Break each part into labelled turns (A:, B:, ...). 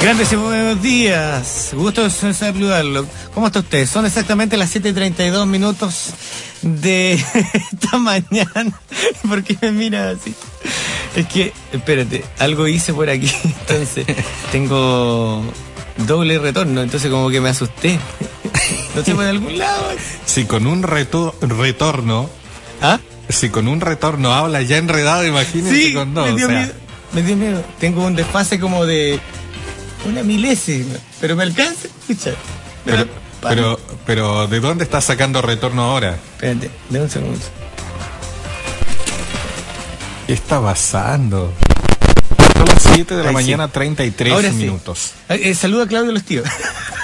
A: Grandes y buenos días. Gusto saludarlo. ¿Cómo está usted? Son exactamente las 7.32 minutos de esta mañana. ¿Por qué me mira así? Es que, espérate, algo hice por aquí. Entonces, tengo doble retorno. Entonces, como que me asusté. No sé, por algún lado.
B: Si con un reto- retorno,
A: ¿Ah?
B: si con un retorno habla ya enredado, imagínense
A: Sí,
B: con dos.
A: me dio
B: o sea,
A: miedo. Me dio miedo. Tengo un desfase como de una milésima. Pero me alcanza a escuchar.
B: pero,
A: para.
B: pero, pero, ¿de dónde estás sacando retorno ahora?
A: Espérate, de un segundo.
B: ¿Qué está pasando? Son las 7 de la
A: Ay, sí.
B: mañana, 33
A: Ahora
B: minutos.
A: Eh, eh, saluda a Claudio los tíos.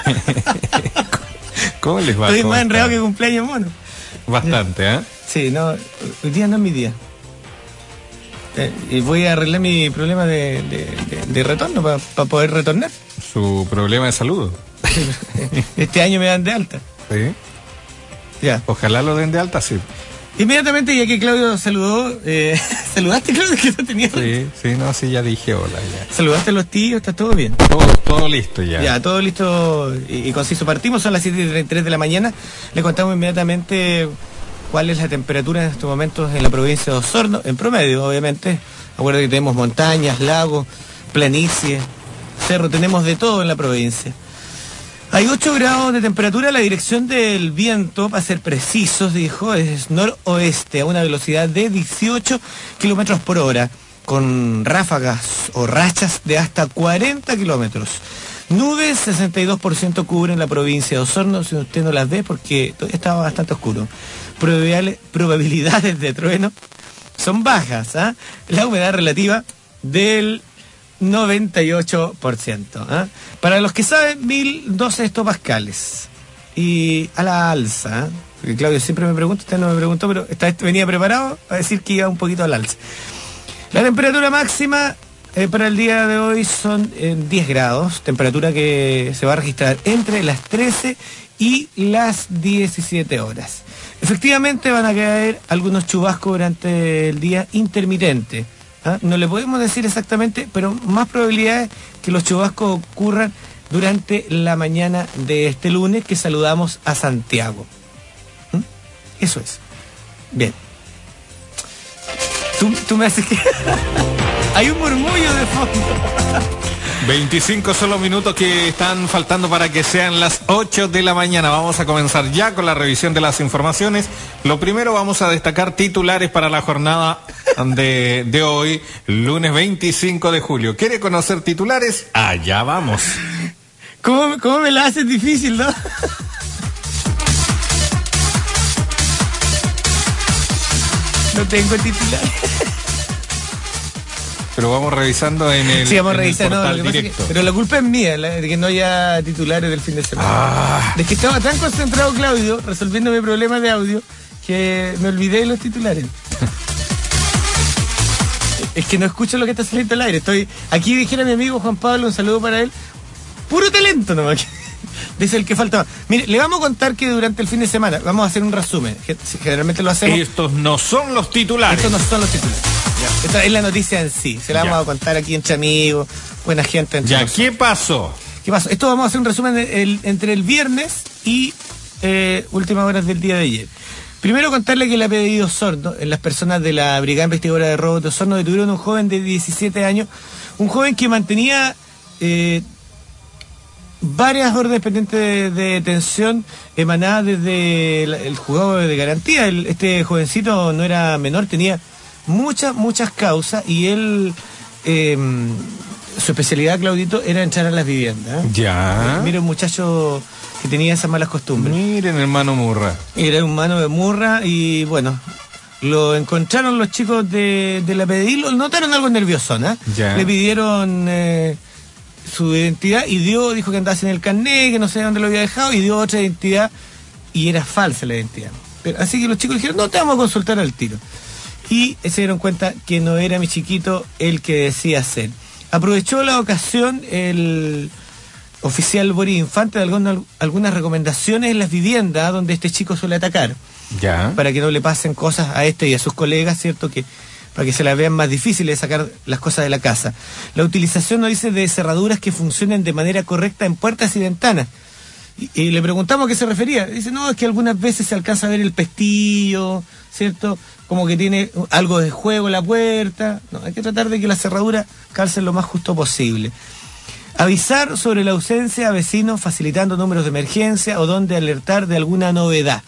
B: ¿Cómo les va?
A: Estoy
B: ¿Cómo
A: más enredado que cumpleaños mono.
B: Bastante, ¿eh?
A: Sí, no, hoy día no es mi día. Eh, y voy a arreglar mi problema de, de- de- de retorno para poder retornar.
B: Su problema de salud.
A: Este año me dan de alta.
B: ¿Sí?
A: Ya.
B: Ojalá lo den de alta, sí.
A: Inmediatamente, ya que Claudio saludó, eh, ¿saludaste, Claudio? Que no tenía.
B: Sí, sí, no, sí, ya dije hola, ya.
A: ¿Saludaste a los tíos? ¿Está todo bien?
B: Todo, todo listo ya.
A: Ya, todo listo y, y conciso. Partimos, son las 7.33 de la mañana. Le contamos inmediatamente cuál es la temperatura en estos momentos en la provincia de Osorno, en promedio, obviamente. Acuerdo que tenemos montañas, lagos, planicie, cerro, tenemos de todo en la provincia. Hay 8 grados de temperatura, la dirección del viento, para ser precisos, dijo, es noroeste a una velocidad de 18 kilómetros por hora, con ráfagas o rachas de hasta 40 kilómetros. Nubes, 62% cubren la provincia de Osorno, si usted no las ve, porque estaba bastante oscuro. Probabilidades- de trueno son bajas, ¿ah? La humedad relativa del 98%. ¿ah? Para los que saben, 1012 hectopascales. Y a la alza. ¿ah? Porque Claudio siempre me pregunta, usted no me preguntó, pero venía preparado a decir que iba un poquito al alza. La temperatura máxima eh, para el día de hoy son eh, 10 grados, temperatura que se va a registrar entre las 13 y las 17 horas. Efectivamente van a caer algunos chubascos durante el día intermitente. ¿ah? No le podemos decir exactamente, pero más probabilidades que los chubascos ocurran durante la mañana de este lunes que saludamos a Santiago. ¿Mm? Eso es. Bien. Tú, tú me haces que... Hay un murmullo de fondo.
B: 25 solo minutos que están faltando para que sean las 8 de la mañana. Vamos a comenzar ya con la revisión de las informaciones. Lo primero vamos a destacar titulares para la jornada de, de hoy, lunes 25 de julio. ¿Quiere conocer titulares? Allá vamos.
A: ¿Cómo, cómo me la haces difícil, no? No tengo titular.
B: Pero vamos revisando en el,
A: Sí, vamos no,
B: directo.
A: pero la culpa es mía, la- de que no haya titulares del fin de semana.
B: Ah,
A: De que estaba tan concentrado Claudio resolviendo mi problema de audio que me olvidé de los titulares. es que no escucho lo que está saliendo al aire. Estoy aquí dijera mi amigo Juan Pablo, un saludo para él. Puro talento nomás. Dice el que faltaba. Mire, le vamos a contar que durante el fin de semana vamos a hacer un resumen. Ge- Generalmente lo hacemos.
B: estos no son los titulares.
A: Estos no son los titulares. Ya. Esta es la noticia en sí. Se la
B: Ya.
A: vamos a contar aquí entre amigos, buena gente. Entre
B: Ya,
A: nosotros.
B: ¿qué pasó?
A: ¿Qué pasó? Esto vamos a hacer un resumen el- entre el viernes y eh, últimas horas del día de ayer. Primero contarle que le ha pedido Sordo, en las personas de la Brigada Investigadora de Robos de Osorno detuvieron a un joven de 17 años, un joven que mantenía eh, varias órdenes pendientes de, de detención emanadas desde el, el juzgado de garantía. El- este jovencito no era menor, tenía muchas, muchas causas y él, eh, su especialidad, Claudito, era entrar a las viviendas. ¿eh?
B: Ya.
A: Mira un muchacho que tenía esas malas costumbres.
B: Miren, hermano Murra.
A: Era un mano de murra y bueno, lo encontraron los chicos de, de la PDI, lo notaron algo nervioso, ¿no?
B: Ya.
A: Le pidieron eh, su identidad y dio, dijo que andaba sin el carnet, que no sé dónde lo había dejado y dio otra identidad y era falsa la identidad. Pero, así que los chicos dijeron, no, te vamos a consultar al tiro. Y se dieron cuenta que no era mi chiquito el que decía ser. Aprovechó la ocasión el oficial Boris Infante de algunas, algunas recomendaciones en las viviendas donde este chico suele atacar,
B: Ya.
A: para que no le pasen cosas a este y a sus colegas, ¿cierto? Que para que se las vean más difíciles de sacar las cosas de la casa. La utilización, no dice, de cerraduras que funcionen de manera correcta en puertas y ventanas. Y, le preguntamos a qué se refería. Dice, no, es que algunas veces se alcanza a ver el pestillo, ¿cierto? Como que tiene algo de juego la puerta. No, hay que tratar de que la cerradura calce lo más justo posible. Avisar sobre la ausencia a vecinos facilitando números de emergencia o donde alertar de alguna novedad.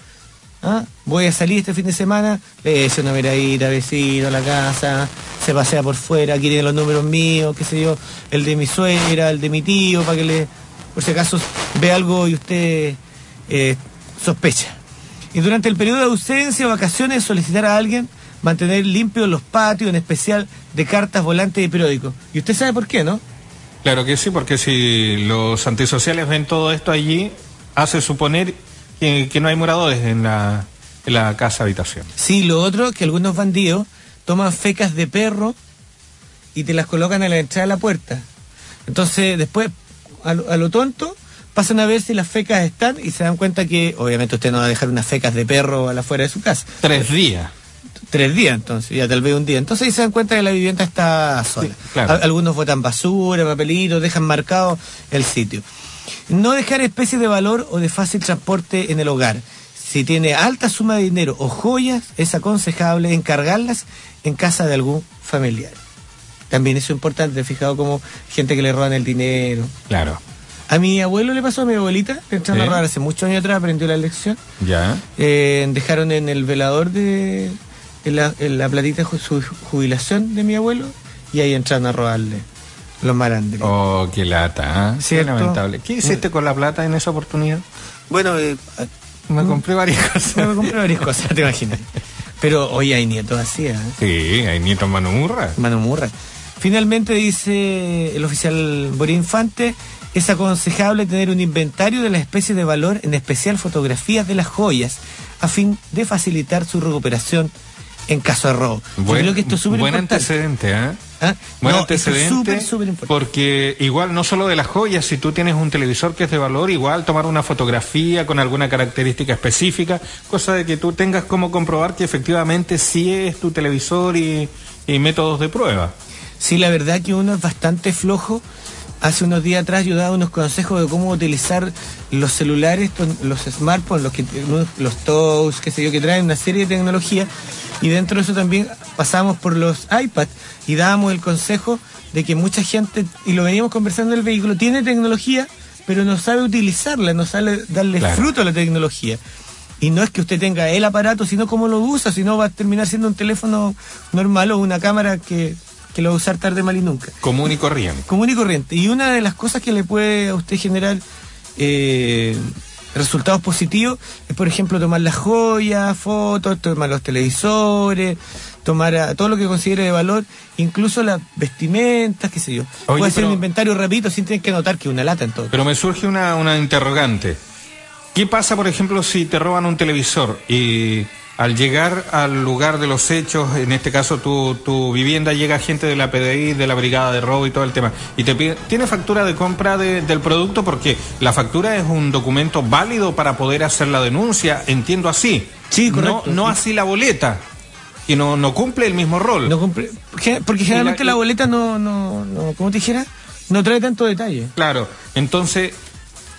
A: ¿Ah? Voy a salir este fin de semana, le dice una miradita, vecino, a la casa, se pasea por fuera, aquí tiene los números míos, qué sé yo, el de mi suegra, el de mi tío, para que le, por si acaso ve algo y usted eh, sospecha. Y durante el periodo de ausencia o vacaciones solicitar a alguien mantener limpios los patios, en especial de cartas, volantes y periódicos. Y usted sabe por qué, ¿no?
B: Claro que sí, porque si los antisociales ven todo esto allí, hace suponer que, no hay moradores en la, en la casa habitación.
A: Sí, lo otro, que algunos bandidos toman fecas de perro y te las colocan a la entrada de la puerta. Entonces, después, a lo, tonto, pasan a ver si las fecas están y se dan cuenta que, obviamente, usted no va a dejar unas fecas de perro a la afuera de su casa.
B: Tres días
A: tres días entonces, ya tal vez un día. Entonces ahí se dan cuenta que la vivienda está sola. Algunos botan basura, papelitos, dejan marcado el sitio. No dejar especies de valor o de fácil transporte en el hogar. Si tiene alta suma de dinero o joyas, es aconsejable encargarlas en casa de algún familiar. También eso es importante, fijado como gente que le roban el dinero.
B: Claro.
A: A mi abuelo le pasó a mi abuelita, le entraron a robar hace muchos años atrás, aprendió la lección.
B: Ya.
A: Eh, dejaron en el velador de, en la, platita de su jubilación de mi abuelo y ahí entran a robarle los malandros.
B: Oh, qué lata, ¿eh? lamentable. ¿Qué hiciste con la plata en esa oportunidad?
A: Bueno, eh, me compré varias cosas. me compré varias cosas, te imaginas. Pero hoy hay nietos así, ¿eh?
B: Sí, hay nietos mano murra.
A: Mano murra. Finalmente dice el oficial Boris Infante, es aconsejable tener un inventario de las especies de valor, en especial fotografías de las joyas, a fin de facilitar su recuperación en caso de robo.
B: Buen, creo que esto es súper Buen antecedente, ¿eh? ¿Ah? Buen antecedente. porque igual, no solo de las joyas, si tú tienes un televisor que es de valor, igual tomar una fotografía con alguna característica específica, cosa de que tú tengas como comprobar que efectivamente sí es tu televisor y, y métodos de prueba.
A: Sí, la verdad que uno es bastante flojo hace unos días atrás yo daba unos consejos de cómo utilizar los celulares, los smartphones, los, que, los touch, qué sé yo, que traen una serie de tecnología. Y dentro de eso también pasamos por los iPads y dábamos el consejo de que mucha gente, y lo veníamos conversando en el vehículo, tiene tecnología, pero no sabe utilizarla, no sabe darle fruto a la tecnología. Y no es que usted tenga el aparato, sino cómo lo usa, si no va a terminar siendo un teléfono normal o una cámara que que lo va a usar tarde, mal y nunca.
B: Común y corriente.
A: Común y corriente. Y una de las cosas que le puede a usted generar eh, resultados positivos es, por ejemplo, tomar las joyas, fotos, tomar los televisores, tomar todo lo que considere de valor, incluso las vestimentas, qué sé yo. puede ser un inventario repito sin tener que notar que una lata en todo.
B: Pero me surge una, una interrogante. ¿Qué pasa, por ejemplo, si te roban un televisor y al llegar al lugar de los hechos, en este caso tu, tu vivienda, llega gente de la PDI, de la Brigada de Robo y todo el tema, y te pide, ¿tiene factura de compra del producto? Porque la factura es un documento válido para poder hacer la denuncia, entiendo así.
A: Sí, correcto.
B: No, no así la boleta. Y no, no cumple el mismo rol.
A: No cumple, porque generalmente la, la, boleta no, no, no, ¿cómo te dijera? No trae tanto detalle.
B: Claro, entonces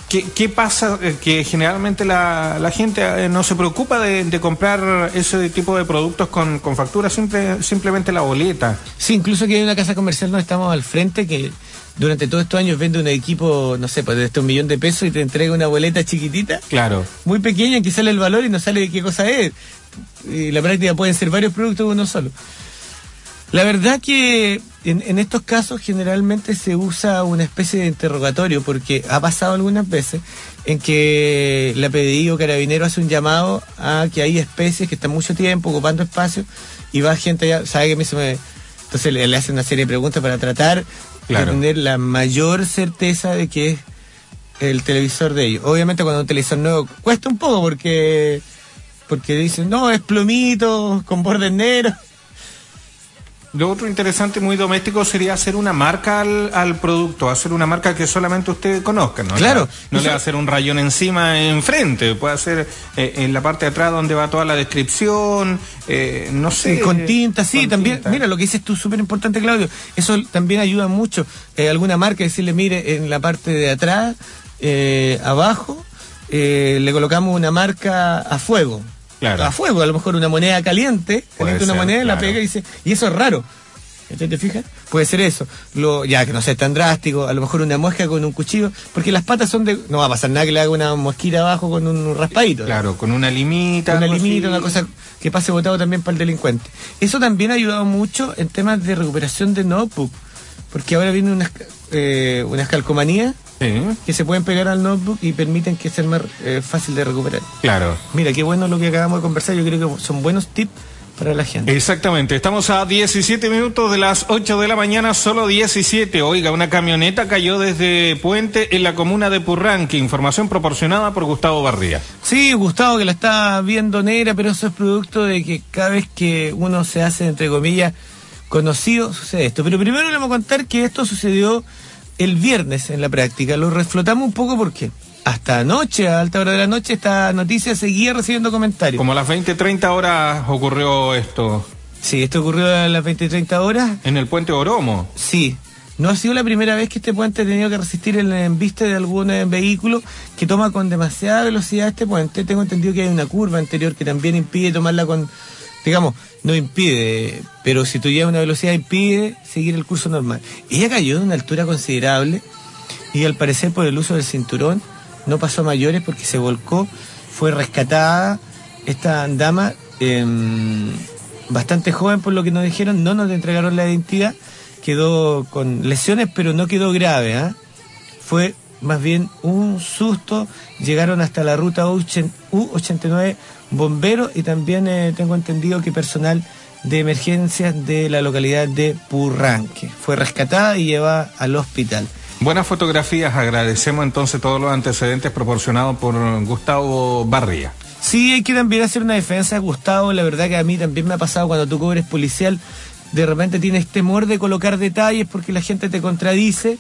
B: ¿Qué, pasa? Eh, que generalmente la, la gente eh, no se preocupa de, comprar ese tipo de productos con, con factura, simple, simplemente la boleta.
A: Sí, incluso que hay una casa comercial donde estamos al frente que durante todos estos años vende un equipo, no sé, pues de este un millón de pesos y te entrega una boleta chiquitita.
B: Claro.
A: Muy pequeña que sale el valor y no sale de qué cosa es. Y la práctica pueden ser varios productos uno solo. La verdad que en, estos casos generalmente se usa una especie de interrogatorio porque ha pasado algunas veces en que la PDI o carabinero hace un llamado a que hay especies que están mucho tiempo ocupando espacio y va gente allá, sabe que me, me entonces le, le hacen una serie de preguntas para tratar de tener la mayor certeza de que es el televisor de ellos. Obviamente cuando un televisor nuevo cuesta un poco porque porque dicen, no, es plomito, con bordes negros
B: Lo otro interesante, muy doméstico, sería hacer una marca al, producto, hacer una marca que solamente usted conozca, ¿no?
A: Claro.
B: no le va a hacer un rayón encima, enfrente, puede hacer eh, en la parte de atrás donde va toda la descripción, eh, no sé.
A: con tinta, sí, también. Mira, lo que dices tú, súper importante, Claudio. Eso también ayuda mucho. Eh, alguna marca, decirle, mire, en la parte de atrás, abajo, le colocamos una marca a fuego a fuego, a lo mejor una moneda caliente, caliente una moneda, la pega y dice, y eso es raro. ¿Te fijas? Puede ser eso. Lo, ya que no sea tan drástico, a lo mejor una mosca con un cuchillo, porque las patas son de. No va a pasar nada que le haga una mosquita abajo con un raspadito.
B: Claro, con una limita.
A: Una limita, una cosa que pase votado también para el delincuente. Eso también ha ayudado mucho en temas de recuperación de notebook, porque ahora viene unas, eh, unas calcomanías que se pueden pegar al notebook y permiten que sea más eh, fácil de recuperar.
B: Claro.
A: Mira, qué bueno lo que acabamos de conversar. Yo creo que son buenos tips para la gente.
B: Exactamente, estamos a 17 minutos de las 8 de la mañana, solo 17. Oiga, una camioneta cayó desde Puente en la comuna de Purranque, información proporcionada por Gustavo Barría.
A: Sí, Gustavo que la está viendo negra, pero eso es producto de que cada vez que uno se hace, entre comillas, conocido, sucede esto. Pero primero le vamos a contar que esto sucedió el viernes en la práctica. Lo reflotamos un poco porque hasta anoche, a alta hora de la noche, esta noticia seguía recibiendo comentarios.
B: Como a las 20, 30 horas ocurrió esto.
A: Sí, esto ocurrió a las 20, 30 horas.
B: En el puente Oromo.
A: Sí. No ha sido la primera vez que este puente ha tenido que resistir el embiste de algún eh, vehículo que toma con demasiada velocidad este puente. Tengo entendido que hay una curva anterior que también impide tomarla con, digamos, no impide, pero si tú llevas una velocidad impide seguir el curso normal. Ella cayó de una altura considerable y al parecer por el uso del cinturón no pasó a mayores porque se volcó, fue rescatada esta dama em, bastante joven por lo que nos dijeron, no nos entregaron la identidad, quedó con lesiones pero no quedó grave, ¿ah? fue más bien un susto, llegaron hasta la ruta U89 bomberos y también eh, tengo entendido que personal de emergencias de la localidad de Purranque. Fue rescatada y llevada al hospital.
B: Buenas fotografías, agradecemos entonces todos los antecedentes proporcionados por Gustavo Barría.
A: Sí, hay que también hacer una defensa, Gustavo, la verdad que a mí también me ha pasado cuando tú cobres policial, de repente tienes temor de colocar detalles porque la gente te contradice,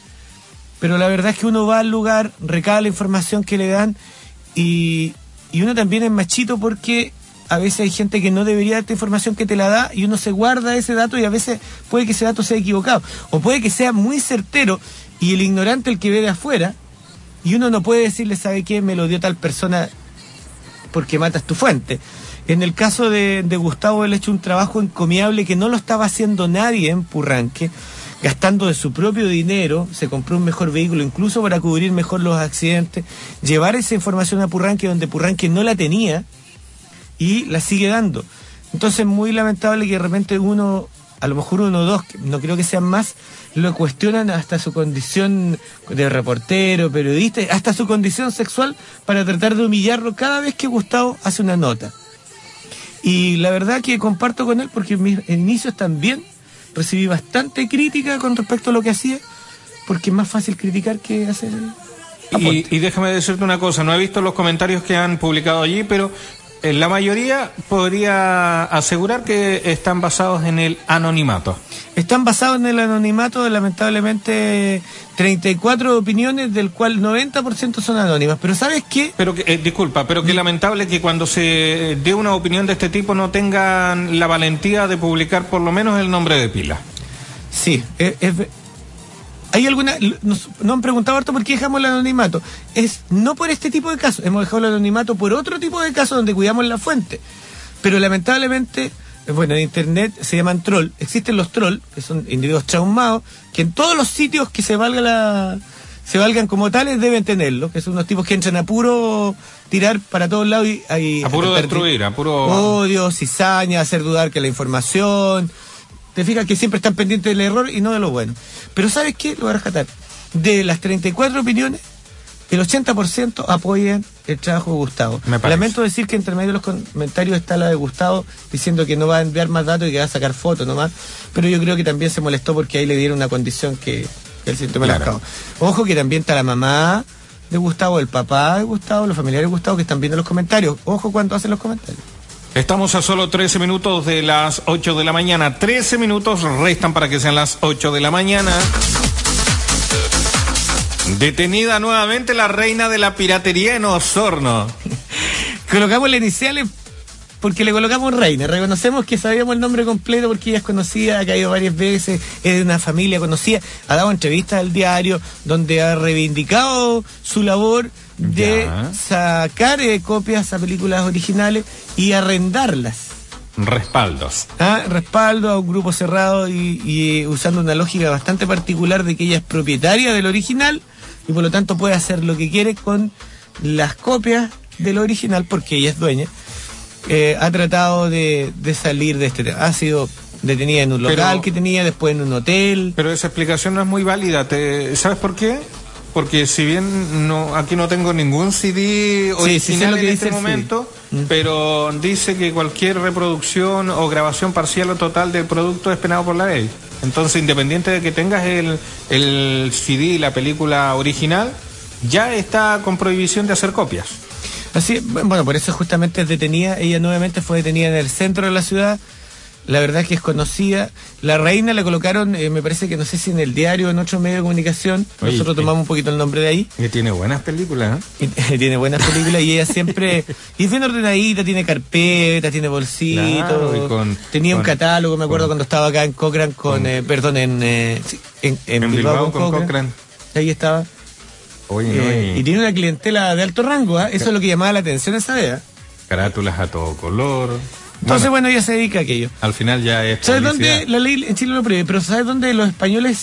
A: pero la verdad es que uno va al lugar, recaba la información que le dan y, y uno también es machito porque a veces hay gente que no debería darte información que te la da y uno se guarda ese dato y a veces puede que ese dato sea equivocado. O puede que sea muy certero y el ignorante el que ve de afuera y uno no puede decirle, ¿sabe qué? Me lo dio tal persona porque matas tu fuente. En el caso de, de Gustavo, él ha hecho un trabajo encomiable que no lo estaba haciendo nadie en Purranque gastando de su propio dinero, se compró un mejor vehículo, incluso para cubrir mejor los accidentes, llevar esa información a Purranque donde Purranque no la tenía y la sigue dando. Entonces es muy lamentable que de repente uno, a lo mejor uno o dos, no creo que sean más, lo cuestionan hasta su condición de reportero, periodista, hasta su condición sexual para tratar de humillarlo cada vez que Gustavo hace una nota. Y la verdad que comparto con él porque mis inicios también recibí bastante crítica con respecto a lo que hacía, porque es más fácil criticar que hacer.
B: Y, y, déjame decirte una cosa, no he visto los comentarios que han publicado allí, pero la mayoría podría asegurar que están basados en el anonimato.
A: Están basados en el anonimato, lamentablemente 34 opiniones, del cual 90% son anónimas. Pero ¿sabes qué?
B: Pero que, eh, disculpa, pero que lamentable que cuando se dé una opinión de este tipo no tengan la valentía de publicar por lo menos el nombre de pila.
A: Sí, es, ¿Hay alguna.? Nos, han preguntado harto por qué dejamos el anonimato. Es no por este tipo de casos. Hemos dejado el anonimato por otro tipo de casos donde cuidamos la fuente. Pero lamentablemente, bueno, en internet se llaman troll. Existen los troll, que son individuos traumados, que en todos los sitios que se valga la se valgan como tales deben tenerlo, que son unos tipos que entran a puro tirar para todos lados y hay
B: a puro destruir, a puro
A: odio, cizaña, hacer dudar que la información, te fijas que siempre están pendientes del error y no de lo bueno. Pero ¿sabes qué? Lo voy a rescatar. De las 34 opiniones, el 80% apoyan el trabajo de Gustavo. Lamento decir que entre medio de los comentarios está la de Gustavo diciendo que no va a enviar más datos y que va a sacar fotos nomás. Pero yo creo que también se molestó porque ahí le dieron una condición que, el síntoma claro. Ojo que también está la mamá de Gustavo, el papá de Gustavo, los familiares de Gustavo que están viendo los comentarios. Ojo cuando hacen los comentarios.
B: Estamos a solo 13 minutos de las 8 de la mañana. 13 minutos restan para que sean las 8 de la mañana. Detenida nuevamente la reina de la piratería en Osorno.
A: Colocamos las iniciales porque le colocamos reina. Reconocemos que sabíamos el nombre completo porque ella es conocida, ha caído varias veces, es de una familia conocida, ha dado entrevistas al diario donde ha reivindicado su labor de
B: Ya.
A: sacar eh, copias a películas originales y arrendarlas.
B: Respaldos.
A: ¿ah? Respaldo a un grupo cerrado y, y, eh, usando una lógica bastante particular de que ella es propietaria del original y por lo tanto puede hacer lo que quiere con las copias del original porque ella es dueña. Eh, ha tratado de, de salir de este tema. Ha sido detenida en un
B: Pero-
A: local que tenía, después en un hotel.
B: Pero esa explicación no es muy válida. ¿Te- ¿Sabes por qué? Porque si bien no, aquí no tengo ningún CD
A: Sí, sí
B: original
A: lo que
B: en este
A: CD.
B: momento,
A: Mm.
B: pero dice que cualquier reproducción o grabación parcial o total del producto es penado por la ley. Entonces, independiente de que tengas el, el CD, la película original, ya está con prohibición de hacer copias.
A: Así, bueno, por eso justamente es detenida. Ella nuevamente fue detenida en el centro de la ciudad. La verdad es que es conocida. La reina la colocaron, eh, me parece que no sé si en el diario o en otro medio de comunicación.
B: Oye,
A: Nosotros tomamos un poquito el nombre de ahí.
B: Que tiene buenas películas. ¿eh?
A: Y tiene buenas películas y ella siempre. Y es bien ordenadita, tiene carpetas, tiene bolsitos.
B: Claro, y con-
A: tenía un catálogo, me acuerdo
B: con-
A: cuando estaba acá en Cochrane con.
B: con-
A: eh, perdón, en, eh, en, en
B: En
A: Bilbao, con Cochrane.
B: Cochrane.
A: Ahí estaba.
B: Oye,
A: Eh,
B: y
A: y tiene una clientela de alto rango, ¿ah? eso es lo que llamaba la atención esa vez. ¿ah?
B: carátulas a todo color.
A: Entonces,
B: Bueno,
A: bueno, ella se dedica a aquello.
B: al final ya es.
A: ¿Sabes dónde la ley en Chile lo prohíbe? Pero ¿sabes dónde los españoles,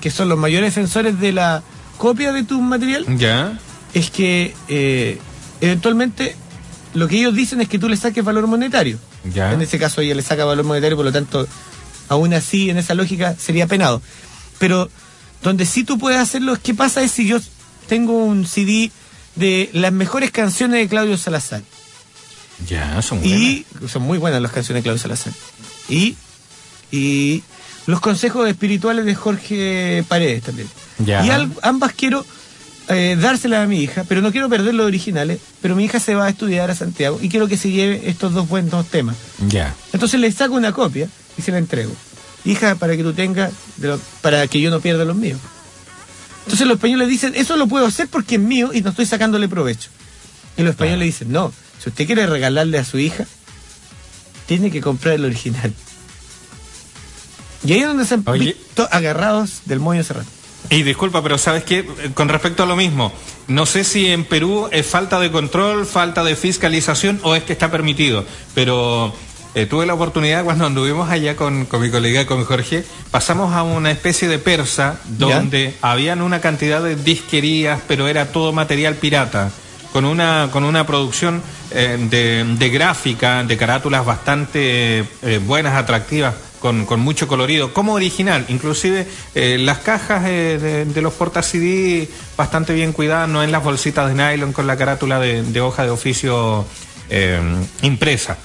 A: que son los mayores defensores de la copia de tu material?
B: Ya.
A: Es que eh, eventualmente lo que ellos dicen es que tú le saques valor monetario.
B: Ya.
A: En ese caso ella le saca valor monetario, por lo tanto, aún así, en esa lógica, sería penado. Pero donde sí tú puedes hacerlo, ¿qué pasa es si yo tengo un CD de las mejores canciones de Claudio Salazar?
B: Ya, son
A: Y son muy buenas las canciones de Claudio Salazar. Y, y los consejos espirituales de Jorge Paredes también.
B: Ya.
A: Y al- ambas quiero eh, dárselas a mi hija, pero no quiero perder los originales. Pero mi hija se va a estudiar a Santiago y quiero que se lleve estos dos buenos temas.
B: buenas. Ya.
A: Entonces le saco una copia y se la entrego. Hija, para que tú tengas, de lo- para que yo no pierda los míos. Entonces los españoles dicen, eso lo puedo hacer porque es mío y no estoy sacándole provecho. Y los españoles dicen, no, si usted quiere regalarle a su hija, tiene que comprar el original. Y ahí es donde se han
B: Oye.
A: visto agarrados del moño cerrado.
B: Y disculpa, pero ¿sabes qué? Con respecto a lo mismo, no sé si en Perú es falta de control, falta de fiscalización o es que está permitido, pero eh, tuve la oportunidad cuando anduvimos allá con, con mi colega, con Jorge, pasamos a una especie de persa donde habían una cantidad de disquerías, pero era todo material pirata. Con una, con una producción eh, de, de gráfica, de carátulas bastante eh, buenas, atractivas, con, con mucho colorido, como original. Inclusive las cajas de, de los porta CD bastante bien cuidadas, no en las bolsitas de nylon con la carátula de, de hoja de oficio impresa.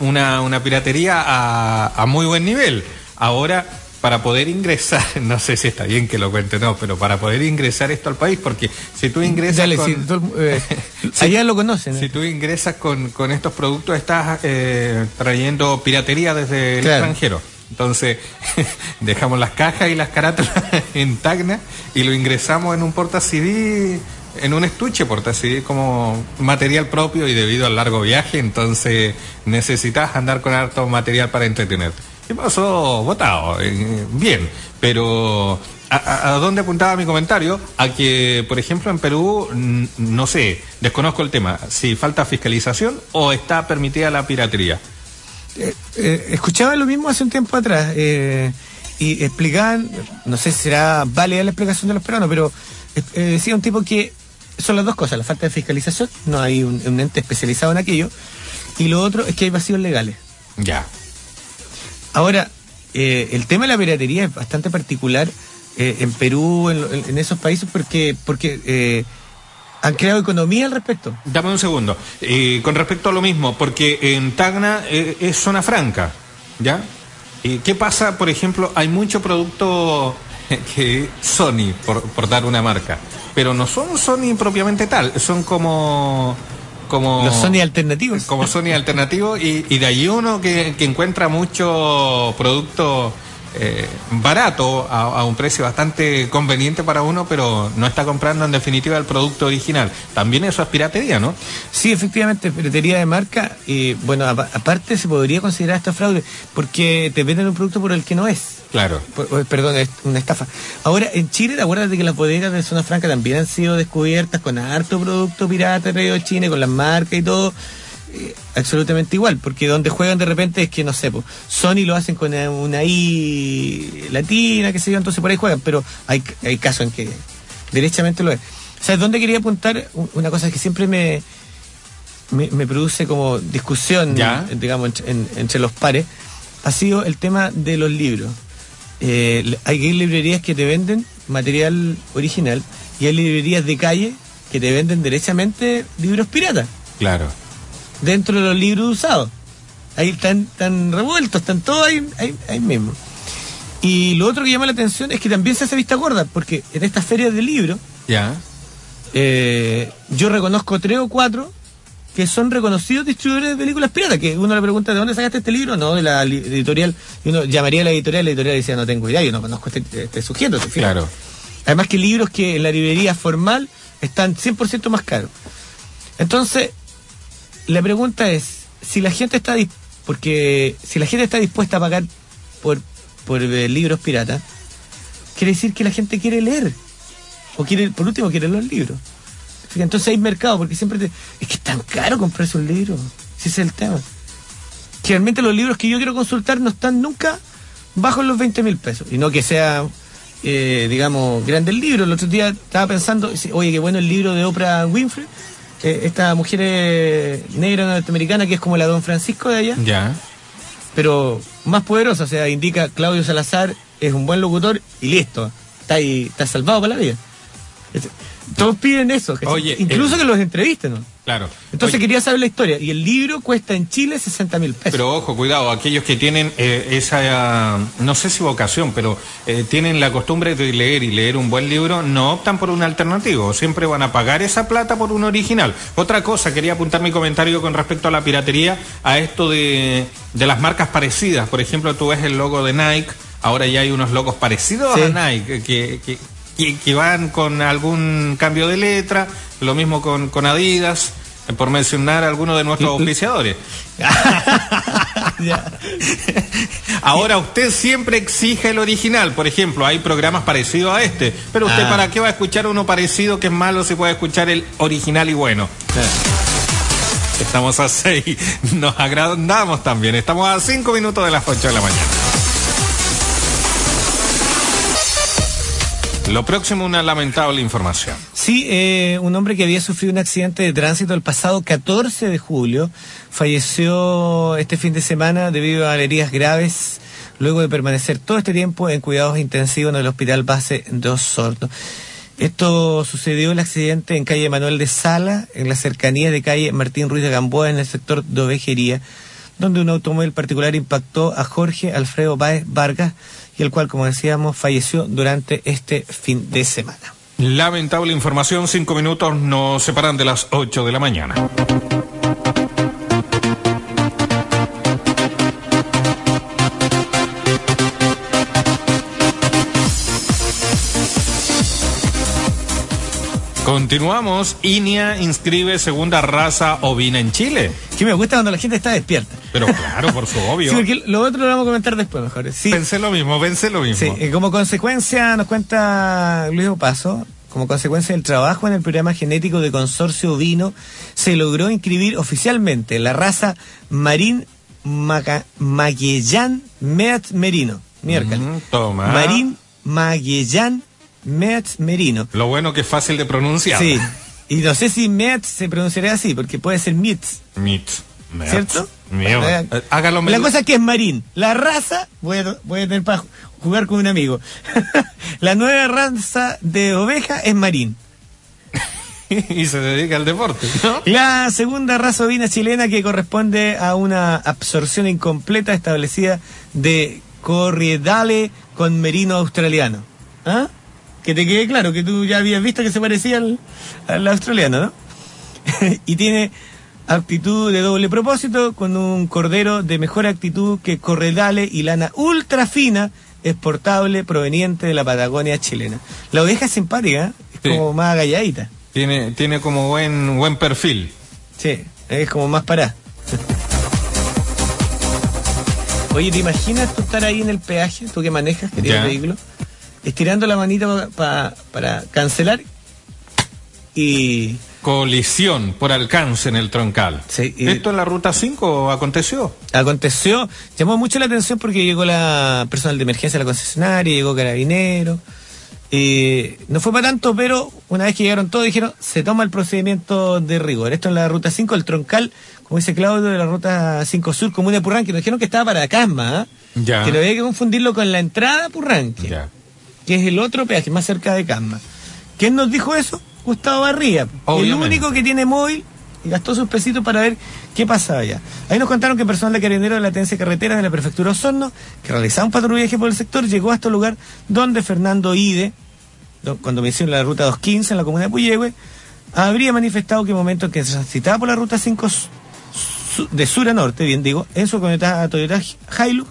B: Una, una piratería a, a muy buen nivel. Ahora, para poder ingresar, no sé si está bien que lo cuente, no, pero para poder ingresar esto al país, porque si tú ingresas
A: Dale,
B: con...
A: si eh, allá lo conocen. ¿eh?
B: Si tú ingresas con, con estos productos, estás eh, trayendo piratería desde el extranjero. Entonces, dejamos las cajas y las carátulas en Tacna y lo ingresamos en un porta CD, en un estuche porta CD como material propio y debido al largo viaje, entonces necesitas andar con harto material para entretenerte. ¿Qué pasó? Votado. eh, bien, pero ¿a, dónde apuntaba mi comentario? A que, por ejemplo, en Perú, no sé, desconozco el tema, si falta fiscalización o está permitida la piratería.
A: Eh, eh, escuchaba lo mismo hace un tiempo atrás y explicaban, no sé si será válida la explicación de los peruanos, pero decía un tipo que son las dos cosas, la falta de fiscalización, no hay un, un ente especializado en aquello, y lo otro es que hay vacíos legales.
B: Ya.
A: Ahora, eh, el tema de la piratería es bastante particular eh, en Perú, en, esos países, porque, porque eh, han creado economía al respecto.
B: Dame un segundo. Con respecto a lo mismo, porque en Tacna es zona franca, ¿ya? ¿Y qué pasa, por ejemplo, hay mucho producto que Sony, por, por dar una marca, pero no son Sony propiamente tal, son como como...
A: Los Sony alternativos.
B: Como Sony alternativos y, y de allí uno que, que encuentra mucho producto eh, barato a, a, un precio bastante conveniente para uno, pero no está comprando en definitiva el producto original. También eso es piratería, ¿no?
A: Sí, efectivamente, piratería de marca. Y bueno, aparte se podría considerar esto fraude, porque te venden un producto por el que no es.
B: Claro.
A: perdón, es una estafa. Ahora, en Chile, ¿te acuerdas de que las bodegas de Zona Franca también han sido descubiertas con harto producto pirata de Chile, con las marcas y todo? Eh, absolutamente igual, porque donde juegan de repente es que, no sé, Sony lo hacen con una I latina, qué sé yo, entonces por ahí juegan, pero hay, hay casos en que derechamente lo es. ¿Sabes dónde quería apuntar? Una cosa que siempre me, me, produce como discusión, digamos, entre los pares, ha sido el tema de los libros. Eh, hay librerías que te venden material original y hay librerías de calle que te venden derechamente libros piratas.
B: Claro
A: dentro de los libros usados. Ahí están, están revueltos, están todos ahí, ahí, mismo. Y lo otro que llama la atención es que también se hace vista gorda, porque en estas ferias de libros,
B: ya
A: eh, yo reconozco tres o cuatro que son reconocidos distribuidores de películas piratas, que uno le pregunta, ¿de dónde sacaste este libro? No, de la editorial, y uno llamaría a la editorial, la editorial decía, no tengo idea, yo no conozco este, este sujeto.
B: Claro.
A: Además que libros que en la librería formal están 100% más caros. Entonces, la pregunta es, si la gente está porque si la gente está dispuesta a pagar por, por eh, libros piratas, quiere decir que la gente quiere leer. O quiere, por último, quiere los libros. Entonces hay mercado, porque siempre te, es que es tan caro comprarse un libro. Ese es el tema. Generalmente los libros que yo quiero consultar no están nunca bajo los 20 mil pesos. Y no que sea, eh, digamos, grande el libro. El otro día estaba pensando, oye, qué bueno el libro de Oprah Winfrey eh, esta mujer negra norteamericana que es como la Don Francisco de allá.
B: Ya.
A: Pero más poderosa, o sea, indica Claudio Salazar es un buen locutor y listo. Está ahí, está salvado para la vida. Todos piden eso, incluso que los entrevisten. ¿no?
B: Claro.
A: Entonces quería saber la historia. Y el libro cuesta en Chile 60 mil pesos.
B: Pero ojo, cuidado, aquellos que tienen eh, esa, no sé si vocación, pero eh, tienen la costumbre de leer y leer un buen libro, no optan por un alternativo. Siempre van a pagar esa plata por un original. Otra cosa, quería apuntar mi comentario con respecto a la piratería, a esto de, de las marcas parecidas. Por ejemplo, tú ves el logo de Nike. Ahora ya hay unos logos parecidos a Nike que, que, que, van con algún cambio de letra, lo mismo con, con Adidas, por mencionar algunos de nuestros auspiciadores. Ahora usted siempre exige el original, por ejemplo, hay programas parecidos a este, pero usted ah. para qué va a escuchar uno parecido que es malo si puede escuchar el original y bueno. Estamos a seis, nos agrandamos también, estamos a cinco minutos de las ocho de la mañana. Lo próximo, una lamentable información.
A: Sí, eh, un hombre que había sufrido un accidente de tránsito el pasado 14 de julio falleció este fin de semana debido a heridas graves luego de permanecer todo este tiempo en cuidados intensivos en el Hospital Base de Osorno. Esto sucedió el accidente en calle Manuel de Sala, en la cercanía de calle Martín Ruiz de Gamboa, en el sector de Ovejería, donde un automóvil particular impactó a Jorge Alfredo Báez Vargas, y el cual, como decíamos, falleció durante este fin de semana.
B: Lamentable información, cinco minutos nos separan de las ocho de la mañana. Continuamos. INIA inscribe segunda raza ovina en Chile.
A: Que me gusta cuando la gente está despierta.
B: Pero claro, por su obvio.
A: sí, lo otro lo vamos a comentar después mejor. Sí.
B: Pensé lo mismo, pensé lo mismo.
A: Sí, como consecuencia, nos cuenta Luis Opaso, como consecuencia del trabajo en el programa genético de Consorcio Ovino, se logró inscribir oficialmente la raza Marín Magellan Meat Merino. Miércoles.
B: toma.
A: Marín Magellan Meat Merino.
B: Lo bueno que es fácil de pronunciar.
A: Sí. Y no sé si Meat se pronunciaría así, porque puede ser Meat.
B: Meat.
A: ¿Cierto?
B: Eh, hágalo
A: La cosa es que es marín. La raza, voy a, voy a tener para jugar con un amigo. la nueva raza de oveja es marín.
B: y se dedica al deporte,
A: La segunda raza ovina chilena que corresponde a una absorción incompleta establecida de corriedale con merino australiano. ¿Ah? Que te quede claro que tú ya habías visto que se parecía al, al australiano, ¿no? y tiene Actitud de doble propósito con un cordero de mejor actitud que corredale y lana ultra fina, exportable, proveniente de la Patagonia chilena. La oveja es simpática, es
B: Sí.
A: como más agalladita.
B: Tiene, tiene como buen, buen perfil.
A: Sí, es como más parada. Oye, ¿te imaginas tú estar ahí en el peaje, tú que manejas, que tienes vehículo, estirando la manita pa- pa- para cancelar y
B: Colisión por alcance en el troncal.
A: Sí, y-
B: ¿Esto en la ruta 5 aconteció?
A: aconteció, llamó mucho la atención porque llegó la personal de emergencia a la concesionaria, llegó carabinero. Y no fue para tanto, pero una vez que llegaron todos dijeron, se toma el procedimiento de rigor. Esto en la ruta 5, el troncal, como dice Claudio, de la ruta 5 Sur, común de Purranque. Nos dijeron que estaba para Casma, ¿ah?
B: Ya.
A: que no había que confundirlo con la entrada a Purranque,
B: Ya.
A: Que es el otro peaje más cerca de Casma. ¿Quién nos dijo eso? Gustavo Barría, el único que tiene móvil y gastó sus pesitos para ver qué pasaba allá. Ahí nos contaron que personal de carabineros de la Tenencia de Carreteras de la Prefectura Osorno, que realizaba un patrullaje por el sector, llegó hasta el lugar donde Fernando Ide, do- cuando menciona la ruta 215 en la comuna de Puyehue, habría manifestado que en el momento en que se transitaba por la ruta 5 su- su- de sur a norte, bien digo, en su camioneta Toyota Hilux,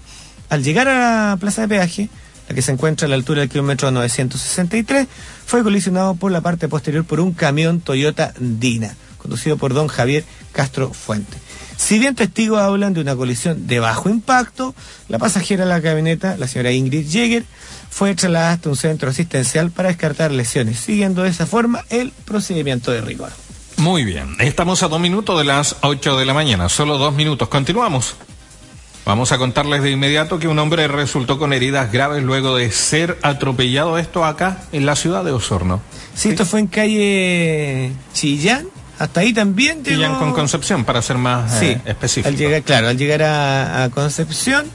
A: al llegar a la plaza de peaje, que se encuentra a la altura del kilómetro 963, fue colisionado por la parte posterior por un camión Toyota Dina, conducido por don Javier Castro Fuente. Si bien testigos hablan de una colisión de bajo impacto, la pasajera de la camioneta, la señora Ingrid Jäger, fue trasladada hasta un centro asistencial para descartar lesiones, siguiendo de esa forma el procedimiento de rigor.
B: Muy bien. Estamos a dos minutos de las 8 de la mañana. Solo dos minutos. Continuamos. Vamos a contarles de inmediato que un hombre resultó con heridas graves luego de ser atropellado. Esto acá en la ciudad de Osorno.
A: Si esto fue en calle Chillán, hasta ahí también llegó...
B: Chillán con Concepción, para ser más
A: Sí,
B: eh, específico.
A: al llegar, claro, al llegar a, a Concepción,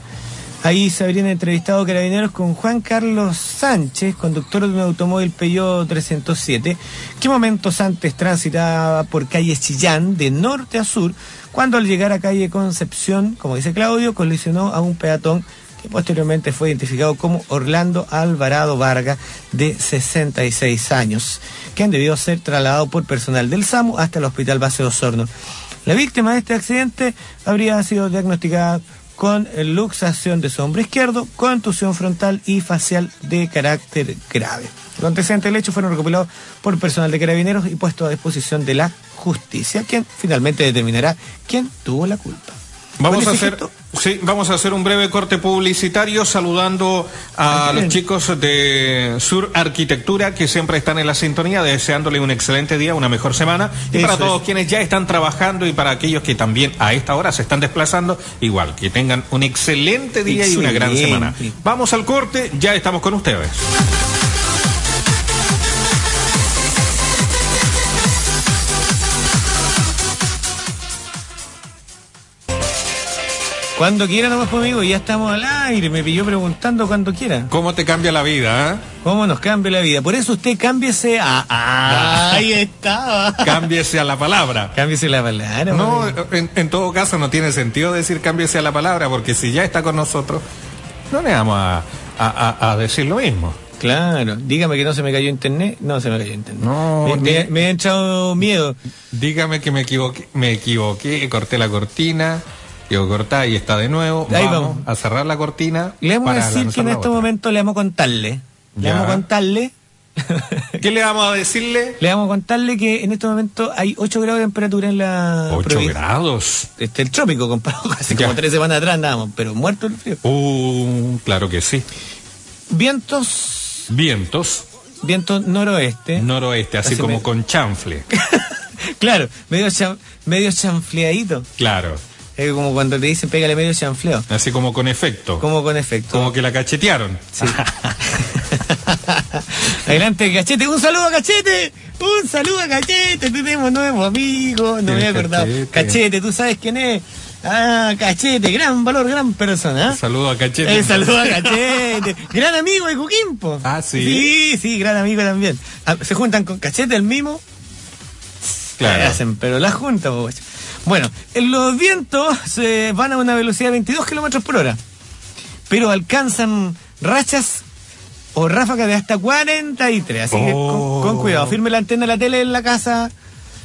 A: ahí se habrían entrevistado carabineros con Juan Carlos Sánchez, conductor de un automóvil Peugeot 307, que momentos antes transitaba por calle Chillán de norte a sur, cuando al llegar a calle Concepción, como dice Claudio, colisionó a un peatón que posteriormente fue identificado como Orlando Alvarado Vargas, de 66 años, quien debió ser trasladado por personal del SAMU hasta el Hospital Base de Osorno. La víctima de este accidente habría sido diagnosticada con luxación de su hombro izquierdo, contusión frontal y facial de carácter grave. Los antecedentes del hecho fueron recopilados por personal de carabineros y puestos a disposición de la justicia, quien finalmente determinará quién tuvo la culpa.
B: Vamos a hacer, sí, vamos a hacer un breve corte publicitario saludando a los chicos de Sur Arquitectura que siempre están en la sintonía, deseándole un excelente día, una mejor semana. Y
A: Eso
B: para
A: es.
B: todos quienes ya están trabajando y para aquellos que también a esta hora se están desplazando, igual, que tengan un excelente día y una gran semana. Vamos al corte, ya estamos con ustedes.
A: Cuando quiera nomás conmigo, ya estamos al aire, me pilló preguntando cuando quiera.
B: ¿Cómo te cambia la vida? ah?
A: ¿Cómo nos cambia la vida? Por eso usted cámbiese a... Ah, ahí estaba.
B: Cámbiese a la palabra.
A: Cámbiese la palabra.
B: No, en, en todo caso no tiene sentido decir cámbiese a la palabra, porque si ya está con nosotros, no le vamos a, a- a- decir lo mismo.
A: Claro, dígame que no se me cayó internet. No se me cayó internet.
B: No,
A: me, me- me ha entrado miedo.
B: Dígame que me equivoqué, me equivoqué, corté la cortina, digo cortá y está de nuevo.
A: Ahí
B: vamos,
A: vamos.
B: a cerrar la cortina.
A: Le vamos a decir que en este
B: otra.
A: momento le vamos a contarle. Le
B: Ya.
A: vamos a contarle.
B: ¿Qué le vamos a decirle?
A: le vamos a contarle que en este momento hay 8 grados de temperatura en la
B: 8
A: provincia.
B: grados.
A: Este, el trópico, comparado hace
B: Ya.
A: como tres semanas atrás andábamos, pero muerto el frío.
B: Uh, claro que sí.
A: Vientos,
B: Vientos,
A: vientos noroeste.
B: noroeste, así,
A: Así
B: como con chanfle.
A: claro, medio, cham- medio chanfleadito.
B: Claro,
A: Es como cuando te dicen pégale medio chanfleo.
B: así como con efecto.
A: Como con efecto.
B: Como que la cachetearon.
A: Sí. Adelante, Cachete. Un saludo a Cachete. Un saludo a Cachete. Tenemos nuevo amigo. No me había acordado.
B: Cachete.
A: Cachete. tú sabes quién es. Ah, Cachete. Gran valor, gran persona. ¿ah?
B: Saludo a Cachete.
A: Eh, saludo a Cachete. gran amigo de Cuquimpo.
B: Ah, ¿sí?
A: Sí, sí, gran amigo también. Ah, Se juntan con Cachete el mismo.
B: Claro.
A: Eh, hacen, pero la junta, guacho. Bueno, en los vientos se van a una velocidad de 22 kilómetros por hora, pero alcanzan rachas o ráfagas de hasta 43. Así que
B: Oh.
A: con, con cuidado, firme la antena de la tele en la casa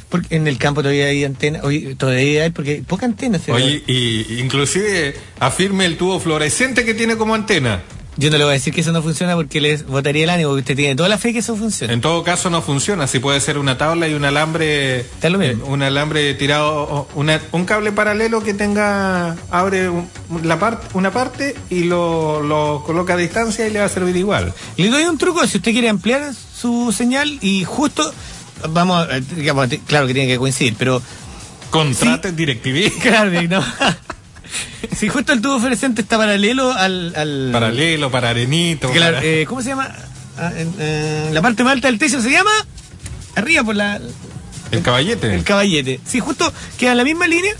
A: Porque en el campo todavía hay antenas, hoy todavía hay, porque hay poca antena. se ve.
B: Oye, y inclusive afirme el tubo fluorescente que tiene como antena.
A: Yo no le voy a decir que eso no funciona porque les botaría el ánimo, porque usted tiene toda la fe que eso funciona.
B: En todo caso no funciona, si puede ser una tabla y un alambre,
A: Está lo mismo.
B: eh, un alambre tirado, una- un cable paralelo que tenga, abre un- la parte, una parte y lo, lo coloca a distancia y le va a servir igual.
A: Le doy un truco si usted quiere ampliar su señal y justo, vamos, digamos, claro que tiene que coincidir, pero
B: Contrate DirecTV.
A: claro, no. si justo el tubo fluorescente está paralelo al... al
B: Paralelo, para arenito.
A: Claro,
B: para-
A: eh, ¿Cómo se llama? Ah, en- en la parte más alta del techo se llama... Arriba por la...
B: el caballete.
A: El caballete. Si justo queda en la misma línea,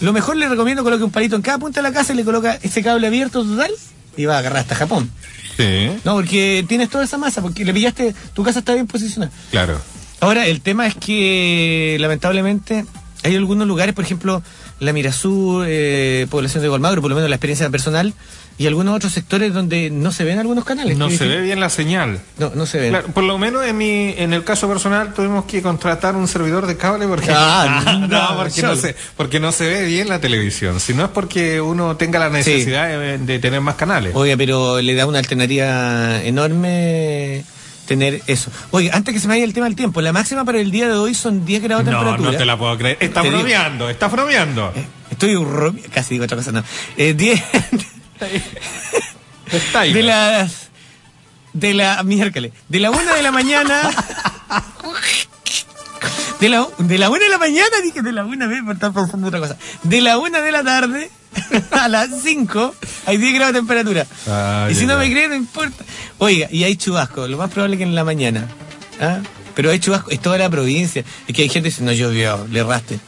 A: lo mejor le recomiendo coloque un palito en cada punta de la casa y le coloca ese cable abierto total y va a agarrar hasta Japón.
B: sí,
A: No, porque tienes toda esa masa, porque le pillaste, tu casa está bien posicionada.
B: claro.
A: Ahora, el tema es que lamentablemente hay algunos lugares, por ejemplo, la Mirazur, eh, población de Colmagro, por lo menos la experiencia personal, y algunos otros sectores donde no se ven algunos canales.
B: No se ve bien la señal.
A: No, no se.
B: Claro, por lo menos en mi, en el caso personal tuvimos que contratar un servidor de cable porque,
A: Ah,
B: no, porque, no se, porque no se ve bien la televisión. Si no es porque uno tenga la necesidad de, de tener más canales.
A: Oiga, pero le da una alternativa enorme tener eso. Oiga, antes que se me vaya el tema del tiempo, la máxima para el día de hoy son 10 grados de
B: no,
A: temperatura.
B: no te la puedo creer. Está
A: Te digo.
B: bromeando, está bromeando.
A: Eh, Estoy casi digo otra cosa, no. Eh, 10
B: Está ahí.
A: de las de la miércoles, de la una de la mañana de la, de la una de la mañana dije de la una por estar pensando otra cosa de la una de la tarde a las 5 hay 10 grados de temperatura.
B: Ay,
A: y si no me creen no importa. Oiga y hay chubasco lo más probable que en la mañana ¿ah? pero hay chubasco es toda la provincia. Es que hay gente que dice no llovió le erraste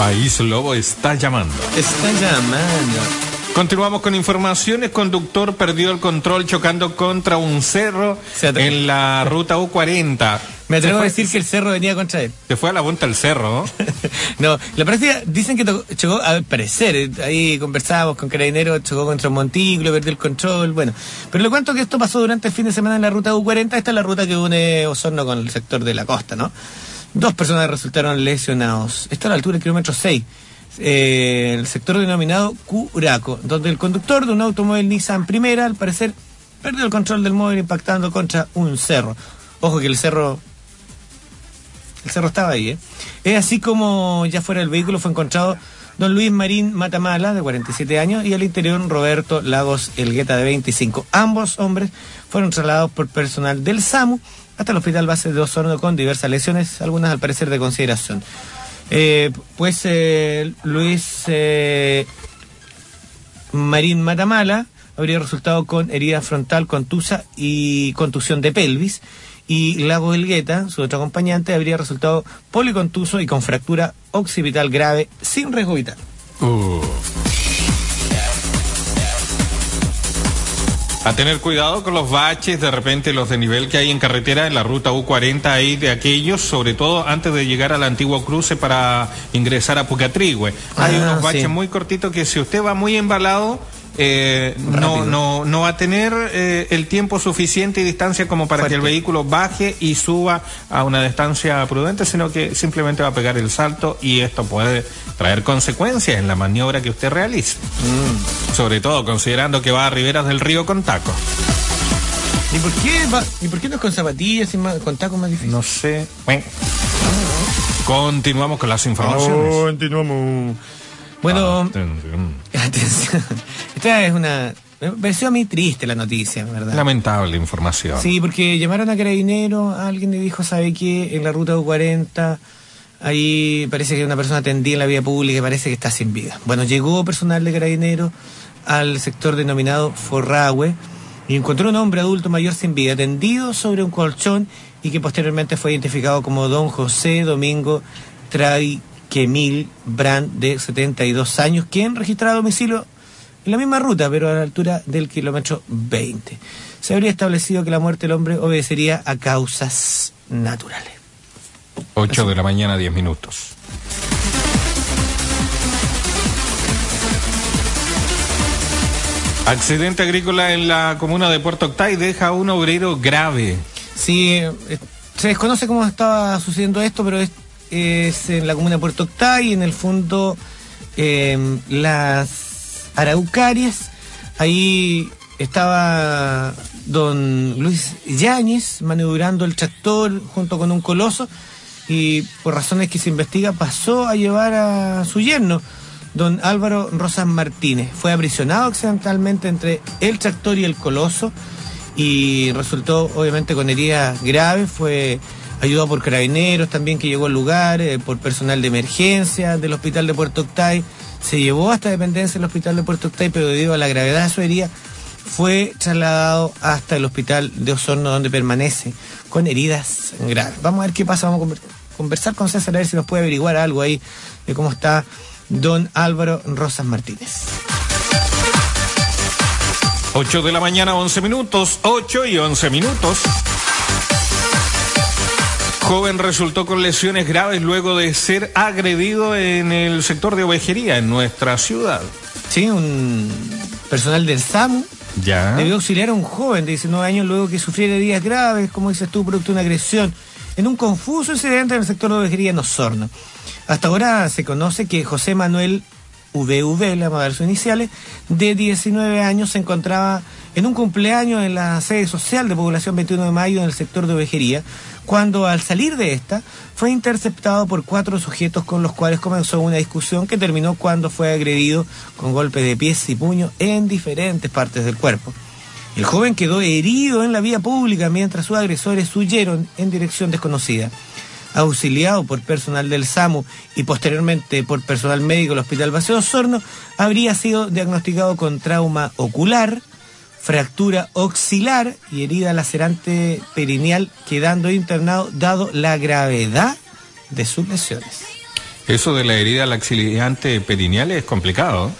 B: País Lobo está llamando.
A: está llamando
B: Continuamos con informaciones. Conductor perdió el control chocando contra un cerro en la ruta U40.
A: me atrevo a decir que el cerro venía contra él
B: Se fue a la punta del cerro, ¿no?
A: No, la práctica dicen que chocó, al parecer, eh, ahí conversábamos con Carabineros, chocó contra un montículo, perdió el control, bueno. Pero le cuento que esto pasó durante el fin de semana en la ruta U40, esta es la ruta que une Osorno con el sector de la costa, ¿no? Dos personas resultaron lesionados. Está a la altura del kilómetro 6, eh, el sector denominado Curaco, donde el conductor de un automóvil Nissan Primera, al parecer, perdió el control del móvil impactando contra un cerro. Ojo que el cerro el cerro estaba ahí, ¿eh? Es así como ya fuera del vehículo fue encontrado don Luis Marín Matamala, de 47 años, y al interior Roberto Lagos Elgueta, de 25. Ambos hombres fueron trasladados por personal del SAMU hasta el hospital base de Osorno con diversas lesiones, algunas al parecer de consideración. Eh, pues eh, Luis eh, Marín Matamala habría resultado con herida frontal, contusa y contusión de pelvis. Y Lago Elgueta, su otro acompañante, habría resultado policontuso y con fractura occipital grave sin riesgo vital.
B: Uh. A tener cuidado con los baches, de repente los de nivel que hay en carretera en la ruta U40 hay de aquellos, sobre todo antes de llegar al antiguo cruce para ingresar a Pucatrigüe. Hay
A: Ah,
B: unos baches
A: sí.
B: muy cortitos que si usted va muy embalado, eh, no, no, no va a tener eh, el tiempo suficiente y distancia como para que el vehículo baje y suba a una distancia prudente, sino que simplemente va a pegar el salto y esto puede traer consecuencias en la maniobra que usted realice. Sobre todo considerando que va a riberas del río con taco.
A: ¿Y por qué, va- ¿y por qué no es con zapatillas y más, con tacos más difíciles?
B: No sé. Bueno. Continuamos con las informaciones.
A: Continuamos. Bueno,
B: Atención.
A: atención. Esta es una. Me pareció a mí triste la noticia, ¿verdad?
B: Lamentable información.
A: Sí, porque llamaron a Carabineros, alguien le dijo, ¿sabe qué? En la ruta U40, ahí parece que una persona atendía en la vía pública y parece que está sin vida. Bueno, llegó personal de Carabineros al sector denominado Forragüe y encontró un hombre adulto mayor sin vida, tendido sobre un colchón y que posteriormente fue identificado como don José Domingo Traiquemil Brand, de 72 años, quien registrado domicilio en la misma ruta, pero a la altura del kilómetro 20. Se habría establecido que la muerte del hombre obedecería a causas naturales.
B: 8 de la mañana, 10 minutos. Accidente agrícola en la comuna de Puerto Octay deja a un obrero grave.
A: Sí, eh, se desconoce cómo estaba sucediendo esto, pero es, en la comuna de Puerto Octay, en el fondo em, las araucarias. Ahí estaba don Luis Yáñez maniobrando el tractor junto con un coloso y por razones que se investiga pasó a llevar a su yerno don Álvaro Rosas Martínez. Fue aprisionado accidentalmente entre el tractor y el coloso y resultó obviamente con heridas graves. Fue ayudado por carabineros también que llegó al lugar, eh, por personal de emergencia del hospital de Puerto Octay. Se llevó hasta dependencia del hospital de Puerto Octay, pero debido a la gravedad de su herida, fue trasladado hasta el hospital de Osorno, donde permanece con heridas graves. Vamos a ver qué pasa, vamos a conversar con César a ver si nos puede averiguar algo ahí de cómo está don Álvaro Rosas Martínez.
B: 8 de la mañana, 11 minutos, 8 y 11 minutos. Joven resultó con lesiones graves luego de ser agredido en el sector de ovejería en nuestra ciudad.
A: Sí, un personal del SAMU
B: ya.
A: debió auxiliar a un joven de 19 años luego que sufriera heridas graves, como dices tú, producto de una agresión, en un confuso incidente en el sector de ovejería en Osorno. Hasta ahora se conoce que José Manuel VV, le vamos a dar sus iniciales, de 19 años se encontraba en un cumpleaños en la sede social de Población 21 de Mayo en el sector de ovejería, cuando al salir de esta fue interceptado por cuatro sujetos con los cuales comenzó una discusión que terminó cuando fue agredido con golpes de pies y puños en diferentes partes del cuerpo. El joven quedó herido en la vía pública mientras sus agresores huyeron en dirección desconocida auxiliado por personal del SAMU y posteriormente por personal médico del Hospital Paseo Osorno, habría sido diagnosticado con trauma ocular, fractura oxilar y herida lacerante perineal, quedando internado dado la gravedad de sus lesiones.
B: Eso de la herida laxilante perineal es complicado.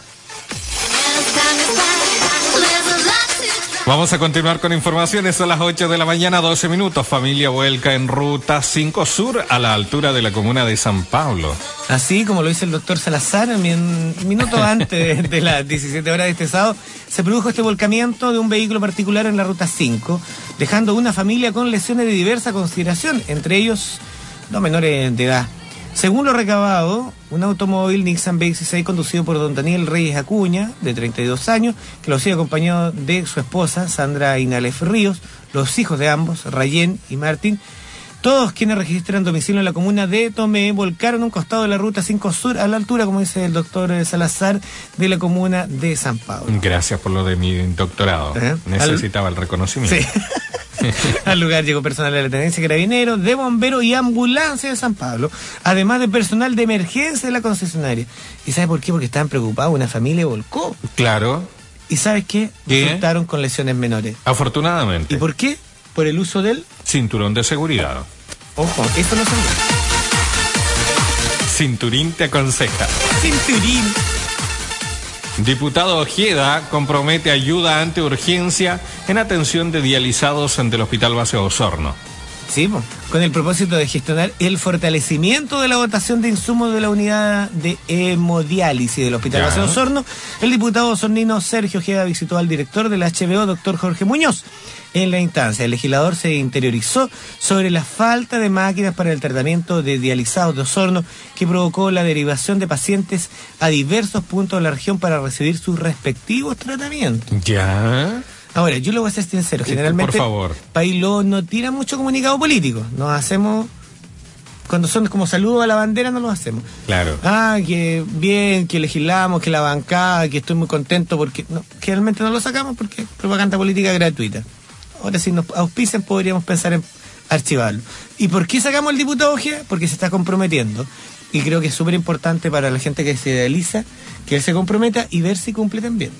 B: Vamos a continuar con informaciones a las 8 de la mañana, 12 minutos. Familia vuelca en ruta 5 Sur a la altura de la comuna de San Pablo.
A: Así como lo dice el doctor Salazar, un minuto antes de las 17 horas de este sábado, se produjo este volcamiento de un vehículo particular en la ruta 5, dejando una familia con lesiones de diversa consideración, entre ellos dos menores de edad. Según lo recabado, un automóvil Nissan B16 conducido por don Daniel Reyes Acuña, de 32 años, que lo sigue acompañado de su esposa, Sandra Inalef Ríos, los hijos de ambos, Rayén y Martín, todos quienes registran domicilio en la comuna de Tomé volcaron un costado de la ruta 5 Sur a la altura, como dice el doctor Salazar, de la comuna de San Pablo.
B: Gracias por lo de mi doctorado. ¿Eh? Necesitaba el reconocimiento. Sí.
A: Al lugar llegó personal de la Tenencia Carabinero, de Bombero y Ambulancia de San Pablo, además de personal de emergencia de la concesionaria. ¿Y sabe por qué? Porque estaban preocupados, una familia volcó.
B: Claro.
A: ¿Y sabes qué?
B: ¿Qué?
A: Resultaron con lesiones menores.
B: Afortunadamente.
A: ¿Y por qué? Por el uso del
B: cinturón de seguridad.
A: Ojo, esto no son.
B: Cinturín te aconseja.
A: Cinturín.
B: Diputado Ojeda compromete ayuda ante urgencia en atención de dializados ante el Hospital Base Osorno.
A: Sí, con el propósito de gestionar el fortalecimiento de la votación de insumos de la unidad de hemodiálisis del Hospital Base Osorno, el diputado osornino Sergio Ojeda visitó al director del HBO, doctor Jorge Muñoz, en la instancia. El legislador se interiorizó sobre la falta de máquinas para el tratamiento de dializados de Osorno que provocó la derivación de pacientes a diversos puntos de la región para recibir sus respectivos tratamientos.
B: Ya.
A: Ahora, yo le voy a ser sincero, generalmente
B: Por favor.
A: Pailo no tira mucho comunicado político. Nos hacemos cuando son como saludos a la bandera no lo hacemos.
B: Claro.
A: Ah, que bien, que legislamos, que la bancada, que estoy muy contento porque no, generalmente no lo sacamos porque propaganda política gratuita. Ahora, si nos auspician, podríamos pensar en archivarlo. ¿Y por qué sacamos el diputado Ojeda? Porque se está comprometiendo. Y creo que es súper importante para la gente que se idealiza que él se comprometa y ver si cumple también.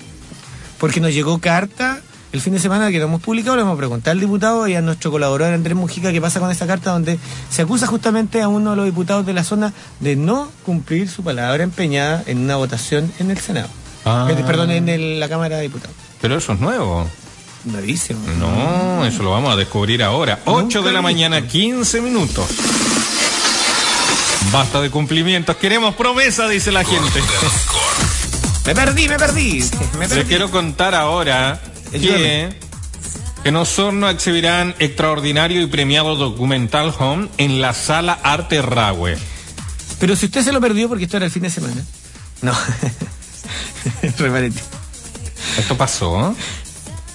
A: Porque nos llegó carta el fin de semana que lo hemos publicado, le hemos preguntado al diputado y a nuestro colaborador Andrés Mujica qué pasa con esa carta donde se acusa justamente a uno de los diputados de la zona de no cumplir su palabra empeñada en una votación en el Senado.
B: Ah.
A: Perdón, en la Cámara de Diputados.
B: Pero eso es nuevo.
A: Nuevísimo.
B: No, eso lo vamos a descubrir ahora. 8 de la mañana, 15 minutos. Basta de cumplimientos, queremos promesa, dice la gente.
A: Me perdí, me perdí. Me
B: Le
A: perdí.
B: quiero contar ahora que en Osorno exhibirán extraordinario y premiado documental Home en la sala Arte Rahue.
A: Pero si usted se lo perdió porque esto era el fin de semana. No. Reparente.
B: Esto pasó.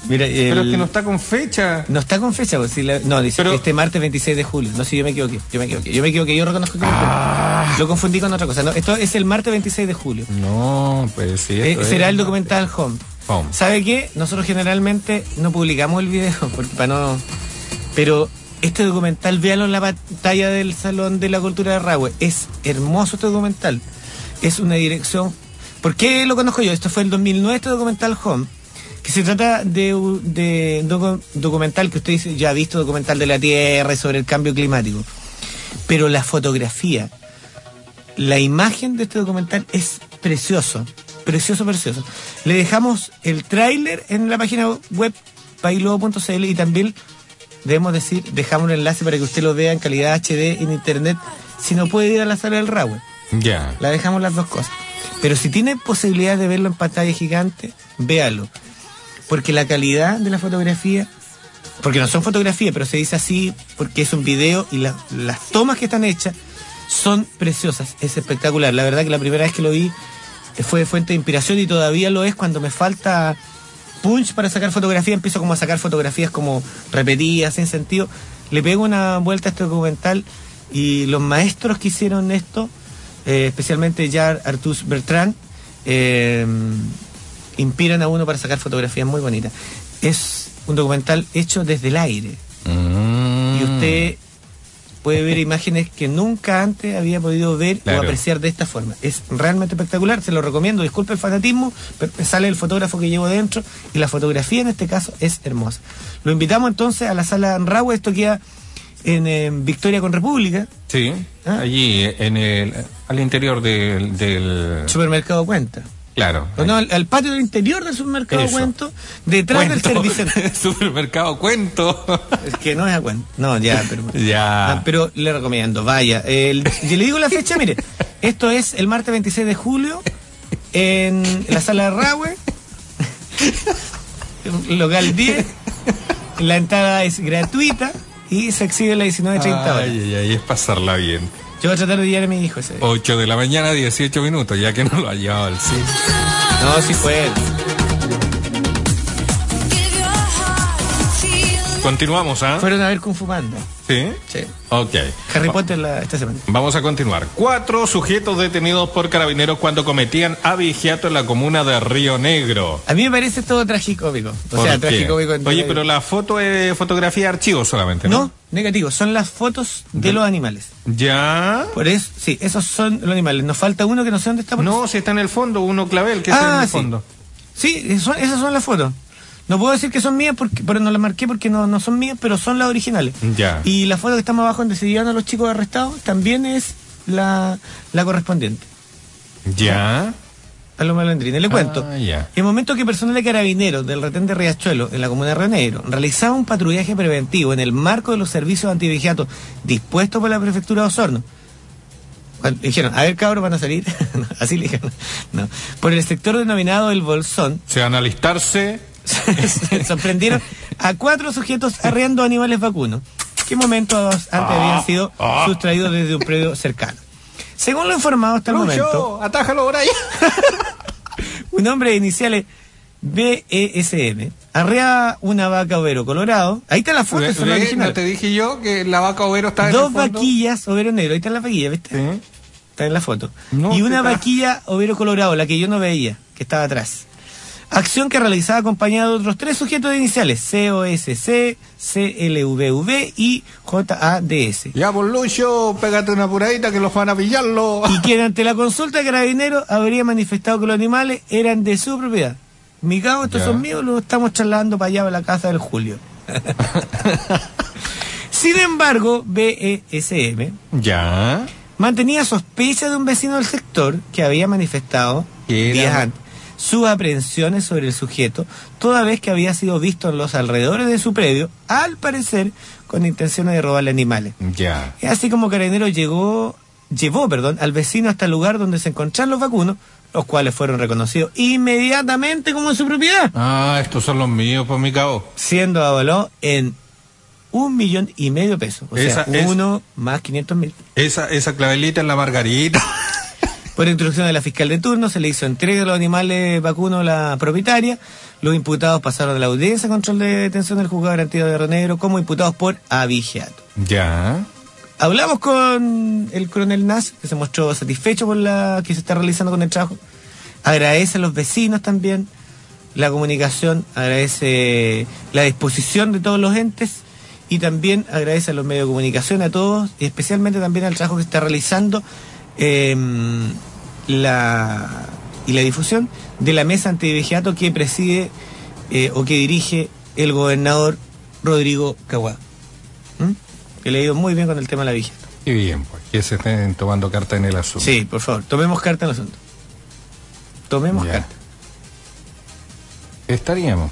A: Mira,
B: Pero es que no está con fecha.
A: No está con fecha, pues, si la- no, dice
B: Pero-
A: este martes 26 de julio. No, si yo me equivoqué, yo me equivoqué, yo me equivoqué, yo reconozco que me equivoqué. Lo confundí con otra cosa. No, esto es el martes 26 de julio.
B: No, pues sí.
A: Eh, será el documental Home. ¿Sabe qué? Nosotros generalmente no publicamos el video. Pero este documental, véalo en la pantalla del Salón de la Cultura de Rahue. Es hermoso este documental. Es una dirección. ¿Por qué lo conozco yo? Esto fue el 2009, este documental Home. Que se trata de, un- de docu- documental que usted ya ha visto documental de la Tierra y sobre el cambio climático. Pero la fotografía, la imagen de este documental es precioso, precioso, precioso. Le dejamos el tráiler en la página web pailobo.cl y también debemos decir, dejamos un enlace para que usted lo vea en calidad HD en internet si no puede ir a la sala del Rahue.
B: Ya.
A: La dejamos las dos cosas. Pero si tiene posibilidad de verlo en pantalla gigante, véalo. Porque la calidad de la fotografía, porque no son fotografías, pero se dice así porque es un video y la- las tomas que están hechas son preciosas, es espectacular. La verdad que la primera vez que lo vi fue fuente de inspiración y todavía lo es cuando me falta punch para sacar fotografía, empiezo como a sacar fotografías como repetidas, sin sentido. Le pego una vuelta a este documental y los maestros que hicieron esto, eh, especialmente ya Artus Bertrand, eh, inspiran a uno para sacar fotografías muy bonitas. Es un documental hecho desde el aire
B: Mm.
A: y usted puede ver imágenes que nunca antes había podido ver
B: Claro.
A: o apreciar de esta forma. Es realmente espectacular, se lo recomiendo, disculpe el fanatismo, pero sale el fotógrafo que llevo dentro y la fotografía en este caso es hermosa. Lo invitamos entonces a la sala Rahue, esto queda en, eh, Victoria con República,
B: Sí,
A: Ah.
B: allí en el al interior del, del
A: supermercado Cuenta.
B: Claro.
A: No, al, al patio del interior del supermercado
B: Eso.
A: Cuento, detrás del
B: Cuento.
A: servicio.
B: Supermercado cuento.
A: Es que no es a cuenta. No, ya, pero.
B: Ya.
A: Ah, pero le recomiendo, vaya. El, yo le digo la fecha, mire. Esto es el martes 26 de julio en la sala de Rahue, local 10. La entrada es gratuita y se exhibe a las 19.30 horas.
B: Ay, ay, ay, es pasarla bien.
A: Yo voy a tratar de guiar a mi hijo ese. día.
B: 8 de la mañana, 18 minutos, ya que no lo ha llevado al cine.
A: No, sí fue él.
B: Continuamos, ¿ah?
A: Fueron a ver Kung Fu Panda.
B: Sí.
A: Sí.
B: Ok.
A: Harry Potter la- esta semana.
B: Vamos a continuar. Cuatro sujetos detenidos por carabineros cuando cometían abigeato en la comuna de Río Negro.
A: A mí me parece todo tragicómico. O
B: ¿Por
A: sea, tragicómico. en-
B: Oye, pero la foto es fotografía de archivo solamente, ¿no?
A: No, negativo. Son las fotos de los animales.
B: ¿Ya?
A: Por eso, sí, esos son los animales. Nos falta uno que no sé dónde está. porque-
B: No, si está en el fondo, uno clavel, que es en
A: ah,
B: el
A: sí.
B: fondo.
A: Sí, son- esas son las fotos. No puedo decir que son mías porque pero no las marqué porque no, no son mías, pero son las originales.
B: Ya.
A: Y la foto que está más abajo donde se llevan a los chicos arrestados también es la, la correspondiente.
B: ¿Ya?
A: A los malandrines. Le cuento.
B: Ah, ya.
A: En el momento que personal de carabineros del retén de Riachuelo, en la comuna de Río Negro, realizaba un patrullaje preventivo en el marco de los servicios antivigiatos dispuestos por la prefectura de Osorno. Dijeron, a ver cabros, van a salir. No, Así le dijeron. No. Por el sector denominado El Bolsón,
B: Se van a alistarse.
A: sorprendieron a cuatro sujetos arreando animales vacunos, que momentos antes habían sido
B: ah.
A: sustraídos desde un predio cercano. Según lo informado hasta el momento,
B: Lucho, atájalo por ahí.
A: un hombre de iniciales BESM arrea una vaca overo colorado. Ahí está la foto,
B: Ve-
A: esa es la
B: ve,
A: original.
B: ¿No te dije yo que la vaca overo está en
A: Dos
B: el fondo?
A: vaquillas overo negro. Ahí está la vaquilla, ¿viste? Está en la foto.
B: No,
A: y
B: ¿qué
A: una vaquilla overo colorado, la que yo no veía, que estaba atrás. Acción que realizaba acompañada de otros tres sujetos de iniciales, COSC, CLVV y JADS.
B: Ya, por Lucho, pégate una apuradita que los van a pillarlo.
A: Y quien ante la consulta de carabineros habría manifestado que los animales eran de su propiedad. Mi cabo, estos
B: Ya.
A: son míos, los estamos trasladando para allá, para la casa del Julio. Sin embargo, BESM
B: Ya.
A: mantenía sospecha de un vecino del sector que había manifestado días antes sus aprehensiones sobre el sujeto, toda vez que había sido visto en los alrededores de su predio, al parecer con intenciones de robarle animales.
B: Ya.
A: Es así como Carabinero llegó, llevó perdón, al vecino hasta el lugar donde se encontraban los vacunos, los cuales fueron reconocidos inmediatamente como su propiedad,
B: Ah, estos son los míos, por mi cabo.
A: siendo avalado en un millón y medio de pesos. O
B: Esa
A: sea,
B: es-
A: uno más 500 mil.
B: Esa, esa clavelita es la margarita.
A: Por instrucción de la fiscal de turno, se le hizo entrega de los animales vacunos a la propietaria. Los imputados pasaron a la audiencia de control de detención del juzgado garantía de Río Negro como imputados por abigeato.
B: ya.
A: Hablamos con el coronel Nas, que se mostró satisfecho por la que se está realizando con el trabajo. Agradece a los vecinos también la comunicación, agradece la disposición de todos los entes y también agradece a los medios de comunicación, a todos, y especialmente también al trabajo que está realizando eh, la, y la difusión de la mesa antivigiato que preside eh, o que dirige el gobernador Rodrigo Caguá. ¿Mm? Que le ha ido muy bien con el tema de la vigiato.
B: Y bien, pues, que se estén tomando carta en el asunto.
A: Sí, por favor, tomemos carta en el asunto. Tomemos
B: Ya.
A: carta.
B: Estaríamos.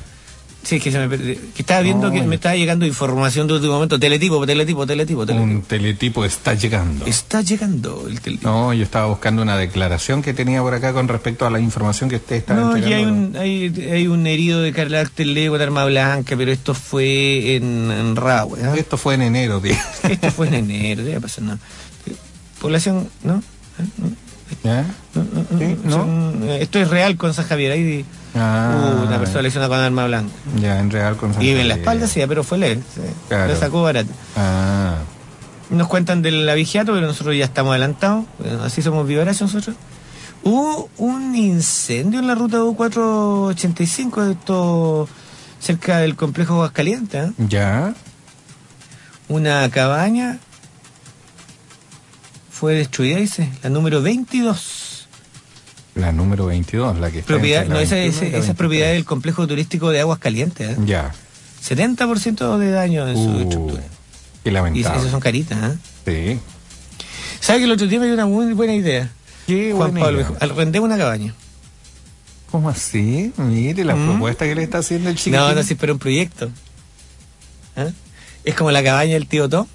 A: Sí, que, se me, que estaba viendo
B: No,
A: que
B: ya.
A: me estaba llegando información de último momento. Teletipo, teletipo, teletipo, teletipo.
B: Un teletipo está llegando.
A: Está llegando el teletipo.
B: No, yo estaba buscando una declaración que tenía por acá con respecto a la información que usted estaba
A: No, ya hay
B: entregando.
A: un, hay, hay un herido de carácter lego de arma blanca, pero esto fue en, en Rahue, ¿ah?
B: Esto fue en enero, tío.
A: Esto fue en enero, debe pasar nada. Población, ¿no?
B: ¿Ya?
A: No, no,
B: Sí, ¿no?
A: son- eh, esto es real con San Javier. Ahí
B: Ah.
A: hubo una persona lesionada con arma blanca.
B: Ya, en real con
A: Y en la espalda sí, pero fue leve. sí.
B: Claro.
A: Lo sacó barato.
B: Ah,
A: Nos cuentan del avigiato, pero nosotros ya estamos adelantados. Bueno, así somos vivarachos nosotros. Hubo un incendio en la ruta U485, esto cerca del complejo Aguascalientes. ¿eh?
B: ya.
A: Una cabaña fue destruida, dice, la número 22.
B: La número 22, la que está
A: Propiedad, no, esa,
B: 21
A: esa,
B: y
A: es propiedad
B: 23.
A: del complejo turístico de Aguas Calientes. ¿eh?
B: Ya.
A: 70% de daño en su
B: Uh,
A: estructura.
B: qué
A: Y
B: lamentable.
A: esas son caritas. ¿eh?
B: Sí.
A: ¿Sabe que el otro día me dio una muy buena idea?
B: Qué
A: Juan
B: buena
A: Pablo
B: idea.
A: dijo, una cabaña.
B: ¿Cómo así? Mire la
A: Mm.
B: propuesta que le está haciendo el chico.
A: No, no, sí, pero un proyecto. ¿Ah? Es como la cabaña del tío Tom.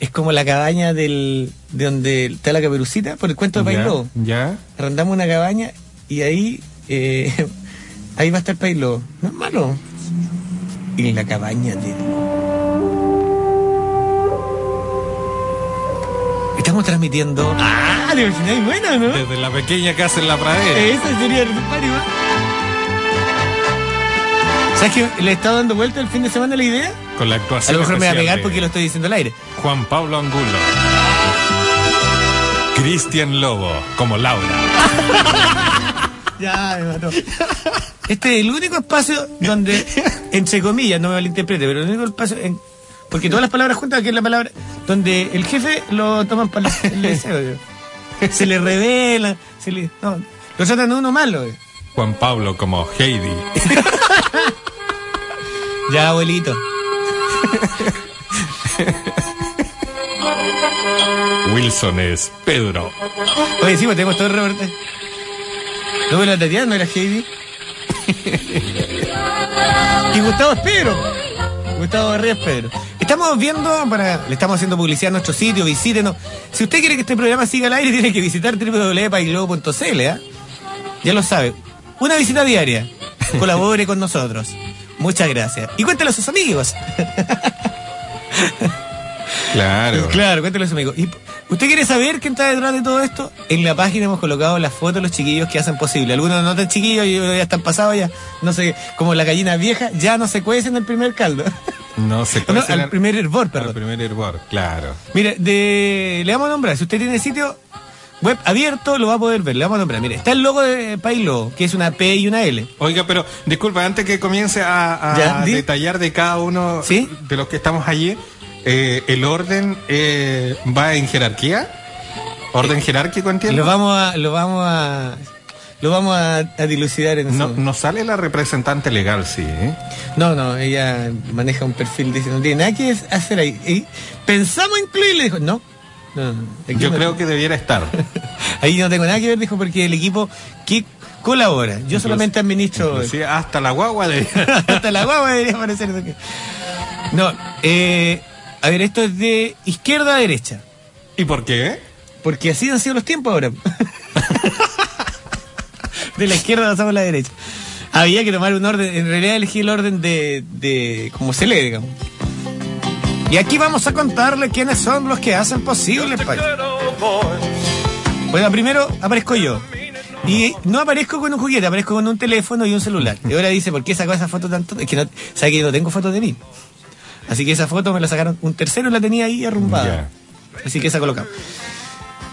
A: Es como la cabaña del, de donde está la caperucita, por el cuento de Pailo.
B: ya.
A: Arrendamos una cabaña y ahí, eh, ahí va a estar Pailo. No es malo. En la cabaña del... Estamos transmitiendo... ¡Ah! De es buena, ¿no?
B: Desde la pequeña casa en la pradera.
A: Esa sería simpático. ¿Sabes que le he estado dando vuelta el fin de semana la idea?
B: Con la
A: A lo mejor me va a pegar porque lo estoy diciendo al aire.
B: Juan Pablo Angulo. Cristian Lobo, como Laura.
A: Ya, me mató. Este es el único espacio donde, entre comillas, no me malinterprete, pero el único espacio, en- porque todas las palabras juntas, que es la palabra, donde el jefe lo toman para el deseo. Se le revela, se le, no, lo tratan de uno malo. yo.
B: Juan Pablo como Heidi.
A: Ya, abuelito.
B: Wilson es Pedro.
A: Oye, sí, pues tenemos todo reporte. No, pero la Tatiana era Heidi. y Gustavo es Pedro. Gustavo Barría es Pedro. Estamos viendo, para, le estamos haciendo publicidad a nuestro sitio, visítenos. Si usted quiere que este programa siga al aire, tiene que visitar www.paiglobo.cl, ¿eh? Ya lo sabe. Una visita diaria. Colabore con nosotros. Muchas gracias. Y cuéntelo a sus amigos.
B: Claro.
A: Claro, cuéntelo a sus amigos. ¿Y usted quiere saber quién está detrás de todo esto? En la página hemos colocado las fotos de los chiquillos que hacen posible. Algunos no tan chiquillos y ya están pasados ya. No sé, como la gallina vieja, ya no se cuecen el primer caldo.
B: No se
A: No,
B: cuece
A: al primer hervor,
B: al
A: perdón.
B: primer hervor, claro.
A: Mire, de, le vamos a nombrar. Si usted tiene sitio web abierto, lo va a poder ver. Le vamos a nombrar. Mire, está el logo de Pailo, que es una P y una L.
B: Oiga, pero disculpa, antes que comience a, a
A: Ya, di.
B: detallar de cada uno
A: ¿Sí?
B: de los que estamos allí, eh, ¿el orden eh, va en jerarquía? ¿Orden jerárquico, entiendo?
A: Lo vamos a, lo vamos a, lo vamos a, a dilucidar en
B: No,
A: su-
B: no sale la representante legal, sí, ¿eh?
A: No, no, ella maneja un perfil, dice, no tiene nada que hacer ahí. Y pensamos incluirle, dijo, no. No,
B: Yo
A: no-
B: creo que debiera estar.
A: Ahí no tengo nada que ver, dijo, porque el equipo que colabora. Yo solamente administro.
B: Hasta la guagua de...
A: Hasta la guagua debería aparecer. No, eh, a ver, esto es de izquierda a derecha.
B: ¿Y por qué?
A: Porque así han sido los tiempos ahora. de la izquierda pasamos a la derecha. Había que tomar un orden, en realidad elegí el orden de, de como se lee, digamos. Y aquí vamos a contarle quiénes son los que hacen posible el país. Bueno, primero aparezco yo. Y no aparezco con un juguete, aparezco con un teléfono y un celular. Y ahora dice, ¿por qué sacó esa foto tanto? Es que no, sabe que yo no tengo fotos de mí. Así que esa foto me la sacaron un tercero y la tenía ahí arrumbada. Así que esa colocamos.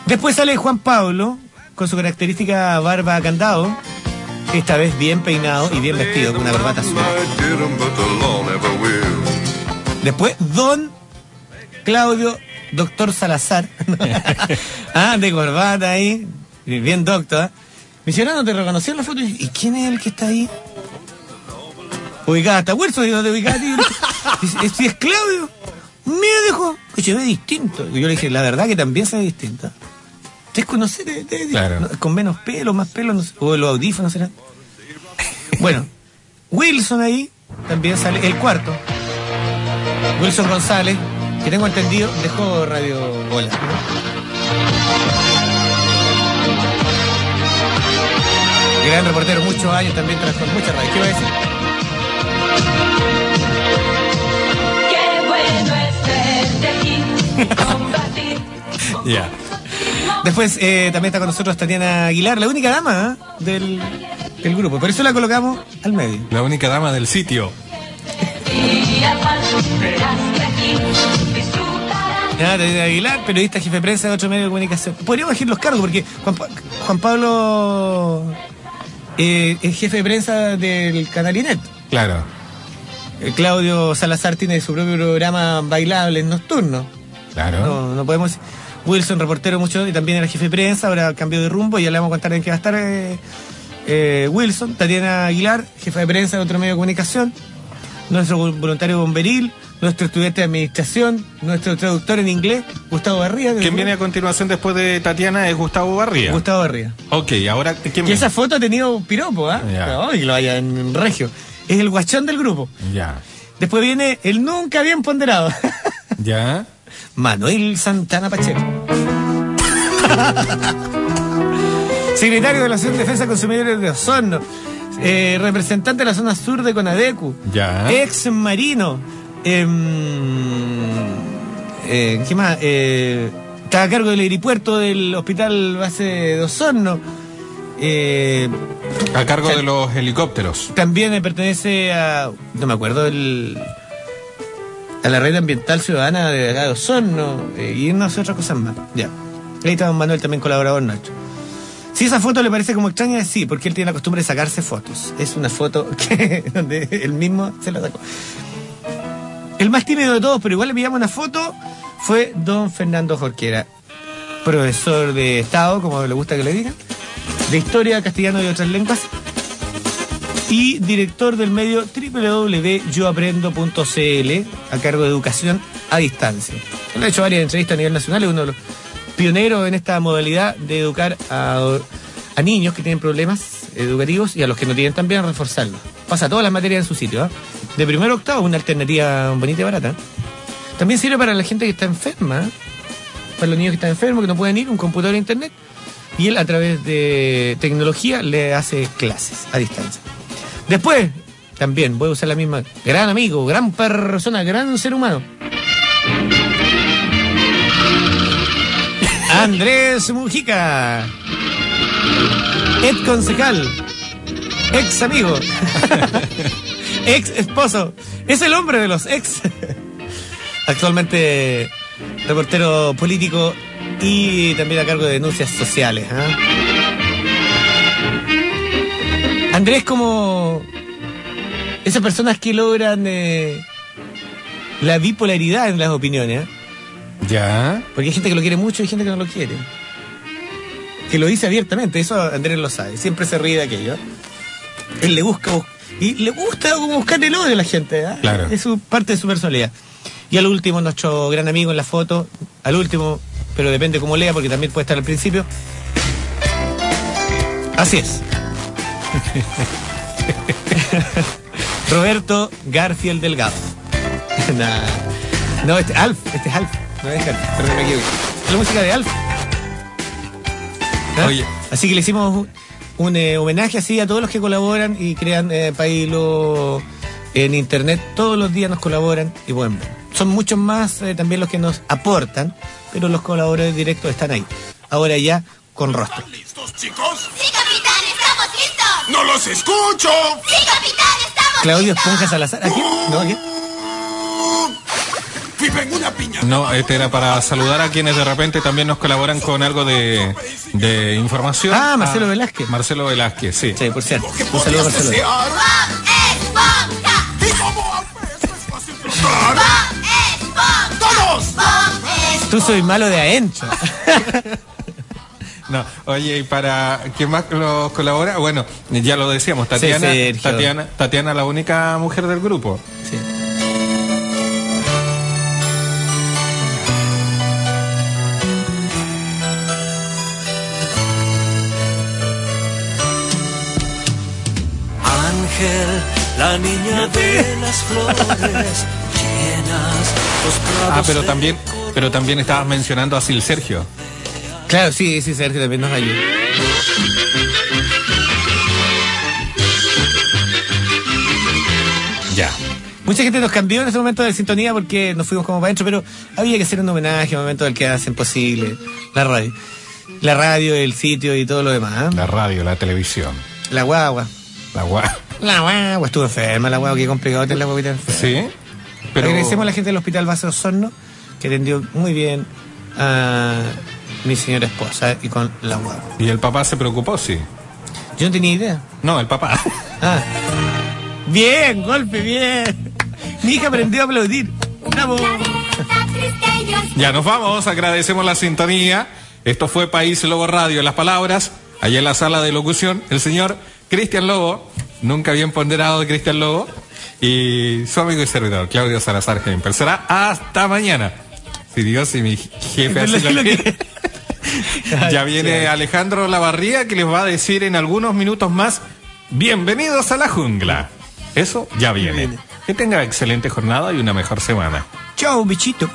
A: Después sale Juan Pablo con su característica barba candado, esta vez bien peinado y bien vestido con una corbata azul. Después Don Claudio Doctor Salazar. ah, de corbata ahí, bien doctor. Me dice, no te reconocí en la foto. ¿Y quién es el que está ahí? Ubicada hasta Wilson, digo, de ubicada Dice, ¿es, es Claudio? Mira, dijo, que se ve distinto. Y yo le dije, la verdad que también se ve distinto. ¿Ustedes conocen? Claro. Con menos pelo, más pelo, no sé, o los audífonos serán. bueno, Wilson ahí también sale, el cuarto. Wilson González, que tengo entendido, dejó Radio Bola. Gran reportero, muchos años también trabajó en muchas radios. ¿Qué va a decir? Qué bueno es aquí, Ya. Después eh, también está con nosotros Tatiana Aguilar, la única dama ¿eh? del, del, grupo. Por eso la colocamos al medio.
B: La única dama del sitio.
A: Ya, Tatiana Aguilar, periodista, jefe de prensa de otro medio de comunicación. Podríamos elegir los cargos porque Juan, Juan Pablo eh, es jefe de prensa del canal Inet.
B: Claro.
A: Eh, Claudio Salazar tiene su propio programa bailable nocturno.
B: Claro.
A: No, no podemos. Wilson, reportero mucho, y también era jefe de prensa, ahora cambió de rumbo y ya le vamos a contar en qué va a estar eh, Wilson. Tatiana Aguilar, jefa de prensa de otro medio de comunicación. Nuestro voluntario bomberil, nuestro estudiante de administración, nuestro traductor en inglés, Gustavo Barría.
B: ¿Quién viene a continuación después de Tatiana? Es Gustavo Barría.
A: Gustavo Barría.
B: Ok, ahora. ¿quién
A: que esa foto ha tenido piropo, ¿ah? ¿eh? que lo haya en regio. Es el guachón del grupo.
B: Ya.
A: Después viene el nunca bien ponderado.
B: ya.
A: Manuel Santana Pacheco. Secretario de la Asociación de Defensa de Consumidores de Osorno. Eh, representante de la zona sur de Conadecu.
B: Ya.
A: Ex marino Em, eh, ¿Qué más? Eh, está a cargo del aeropuerto del Hospital Base de Osorno.
B: Eh, a cargo de los helicópteros.
A: También pertenece a. No me acuerdo, el, a la red ambiental ciudadana de acá de Osorno eh, y unas otras cosas más. Ya. Ahí está Manuel también colaborador Nacho. Si esa foto le parece como extraña, sí, porque él tiene la costumbre de sacarse fotos. Es una foto que donde él mismo se la sacó. El más tímido de todos, pero igual le pillamos una foto, fue don Fernando Jorquera, profesor de Estado, como le gusta que le digan, de Historia, Castellano y otras lenguas, y director del medio www.yoaprendo.cl a cargo de educación a distancia. Él ha hecho varias entrevistas a nivel nacional, es uno de los pioneros en esta modalidad de educar a, niños que tienen problemas educativos y a los que no tienen también reforzarlos. Pasa todas las materias en su sitio. ¿eh? de primero octavo, una alternativa bonita y barata. También sirve para la gente que está enferma, para los niños que están enfermos, que no pueden ir, un computador a internet. Y él a través de tecnología le hace clases a distancia. Después, también voy a usar la misma, gran amigo, gran persona, gran ser humano. Andrés Mujica, ex concejal, ex amigo. ex esposo. Es el hombre de los ex. Actualmente reportero político y también a cargo de denuncias sociales. ¿ah? Andrés como esas personas que logran eh, la bipolaridad en las opiniones. ¿ah?
B: Ya.
A: Porque hay gente que lo quiere mucho y hay gente que no lo quiere. Que lo dice abiertamente, eso Andrés lo sabe, siempre se ríe de aquello. Él le busca, y le gusta buscar el odio a la gente. ¿eh?
B: Claro.
A: Es su, parte de su personalidad. Y al último, nuestro gran amigo en la foto, al último, pero depende cómo lea, porque también puede estar al principio. Así es. Roberto Garfield Delgado. No, este es Alf, este es Alf. No es Alf, perdón, me equivoqué. Es la música de Alf. ¿Ah? Oye. Así que le hicimos un eh, homenaje así a todos los que colaboran y crean eh, Pailo en internet. Todos los días nos colaboran y bueno, son muchos más eh, también los que nos aportan, pero los colaboradores directos están ahí. Ahora ya con rostro.
C: ¿Están listos, chicos?
D: Sí, capitán, estamos listos.
C: ¡No los escucho!
D: Sí, capitán, estamos
A: Claudio
D: listos.
A: Esponja Salazar. ¿A quién? ¿No? ¿A quién?
C: ¡Vive en una piña!
B: No, este era para saludar a quienes de repente también nos colaboran con algo de, de información.
A: Ah, Marcelo Velázquez.
B: Marcelo Velázquez, sí.
A: Sí, por cierto.
C: ¿Qué
A: Un saludo a Marcelo.
C: ¡Todos!
A: Tú soy malo de adentro.
B: No, oye, y para quién más los colabora, bueno, ya lo decíamos, Tatiana. Tatiana, Tatiana, la única mujer del grupo.
A: Sí.
E: Ángel, la niña de las flores, llenas los prados
B: Ah, pero también, pero también estabas mencionando a Sil Sergio.
A: Claro, sí, sí, Sergio también nos ayuda.
B: Ya.
A: Mucha gente nos cambió en ese momento de sintonía porque nos fuimos como para adentro, pero había que hacer un homenaje al momento del que hacen posible la radio. La radio, el sitio y todo lo demás. ¿ah?
B: La radio, la televisión.
A: La guagua.
B: La gua-
A: La guagua. Tener enferma la guagua, qué complicado tener la guaguita enferma.
B: Sí. Pero
A: Agradecemos a la gente del Hospital Base Osorno que atendió muy bien a mi señora esposa y con la guagua.
B: y el papá se preocupó, sí.
A: Yo no tenía idea.
B: No, el papá.
A: Ah. Bien, golpe, bien. Mi hija aprendió a aplaudir. Bravo.
B: Ya nos vamos, agradecemos la sintonía. Esto fue País Lobo Radio. Las palabras, allá en la sala de locución, el señor Cristian Lobo, nunca bien ponderado de Cristian Lobo, y su amigo y servidor, Claudio Salazar Gemper. Será hasta mañana. Si Dios y mi jefe así lo quiere. Ya viene Alejandro Lavarría que les va a decir en algunos minutos más, bienvenidos a la jungla. Eso ya viene. Que tenga excelente jornada y una mejor semana.
A: Chao, bichito.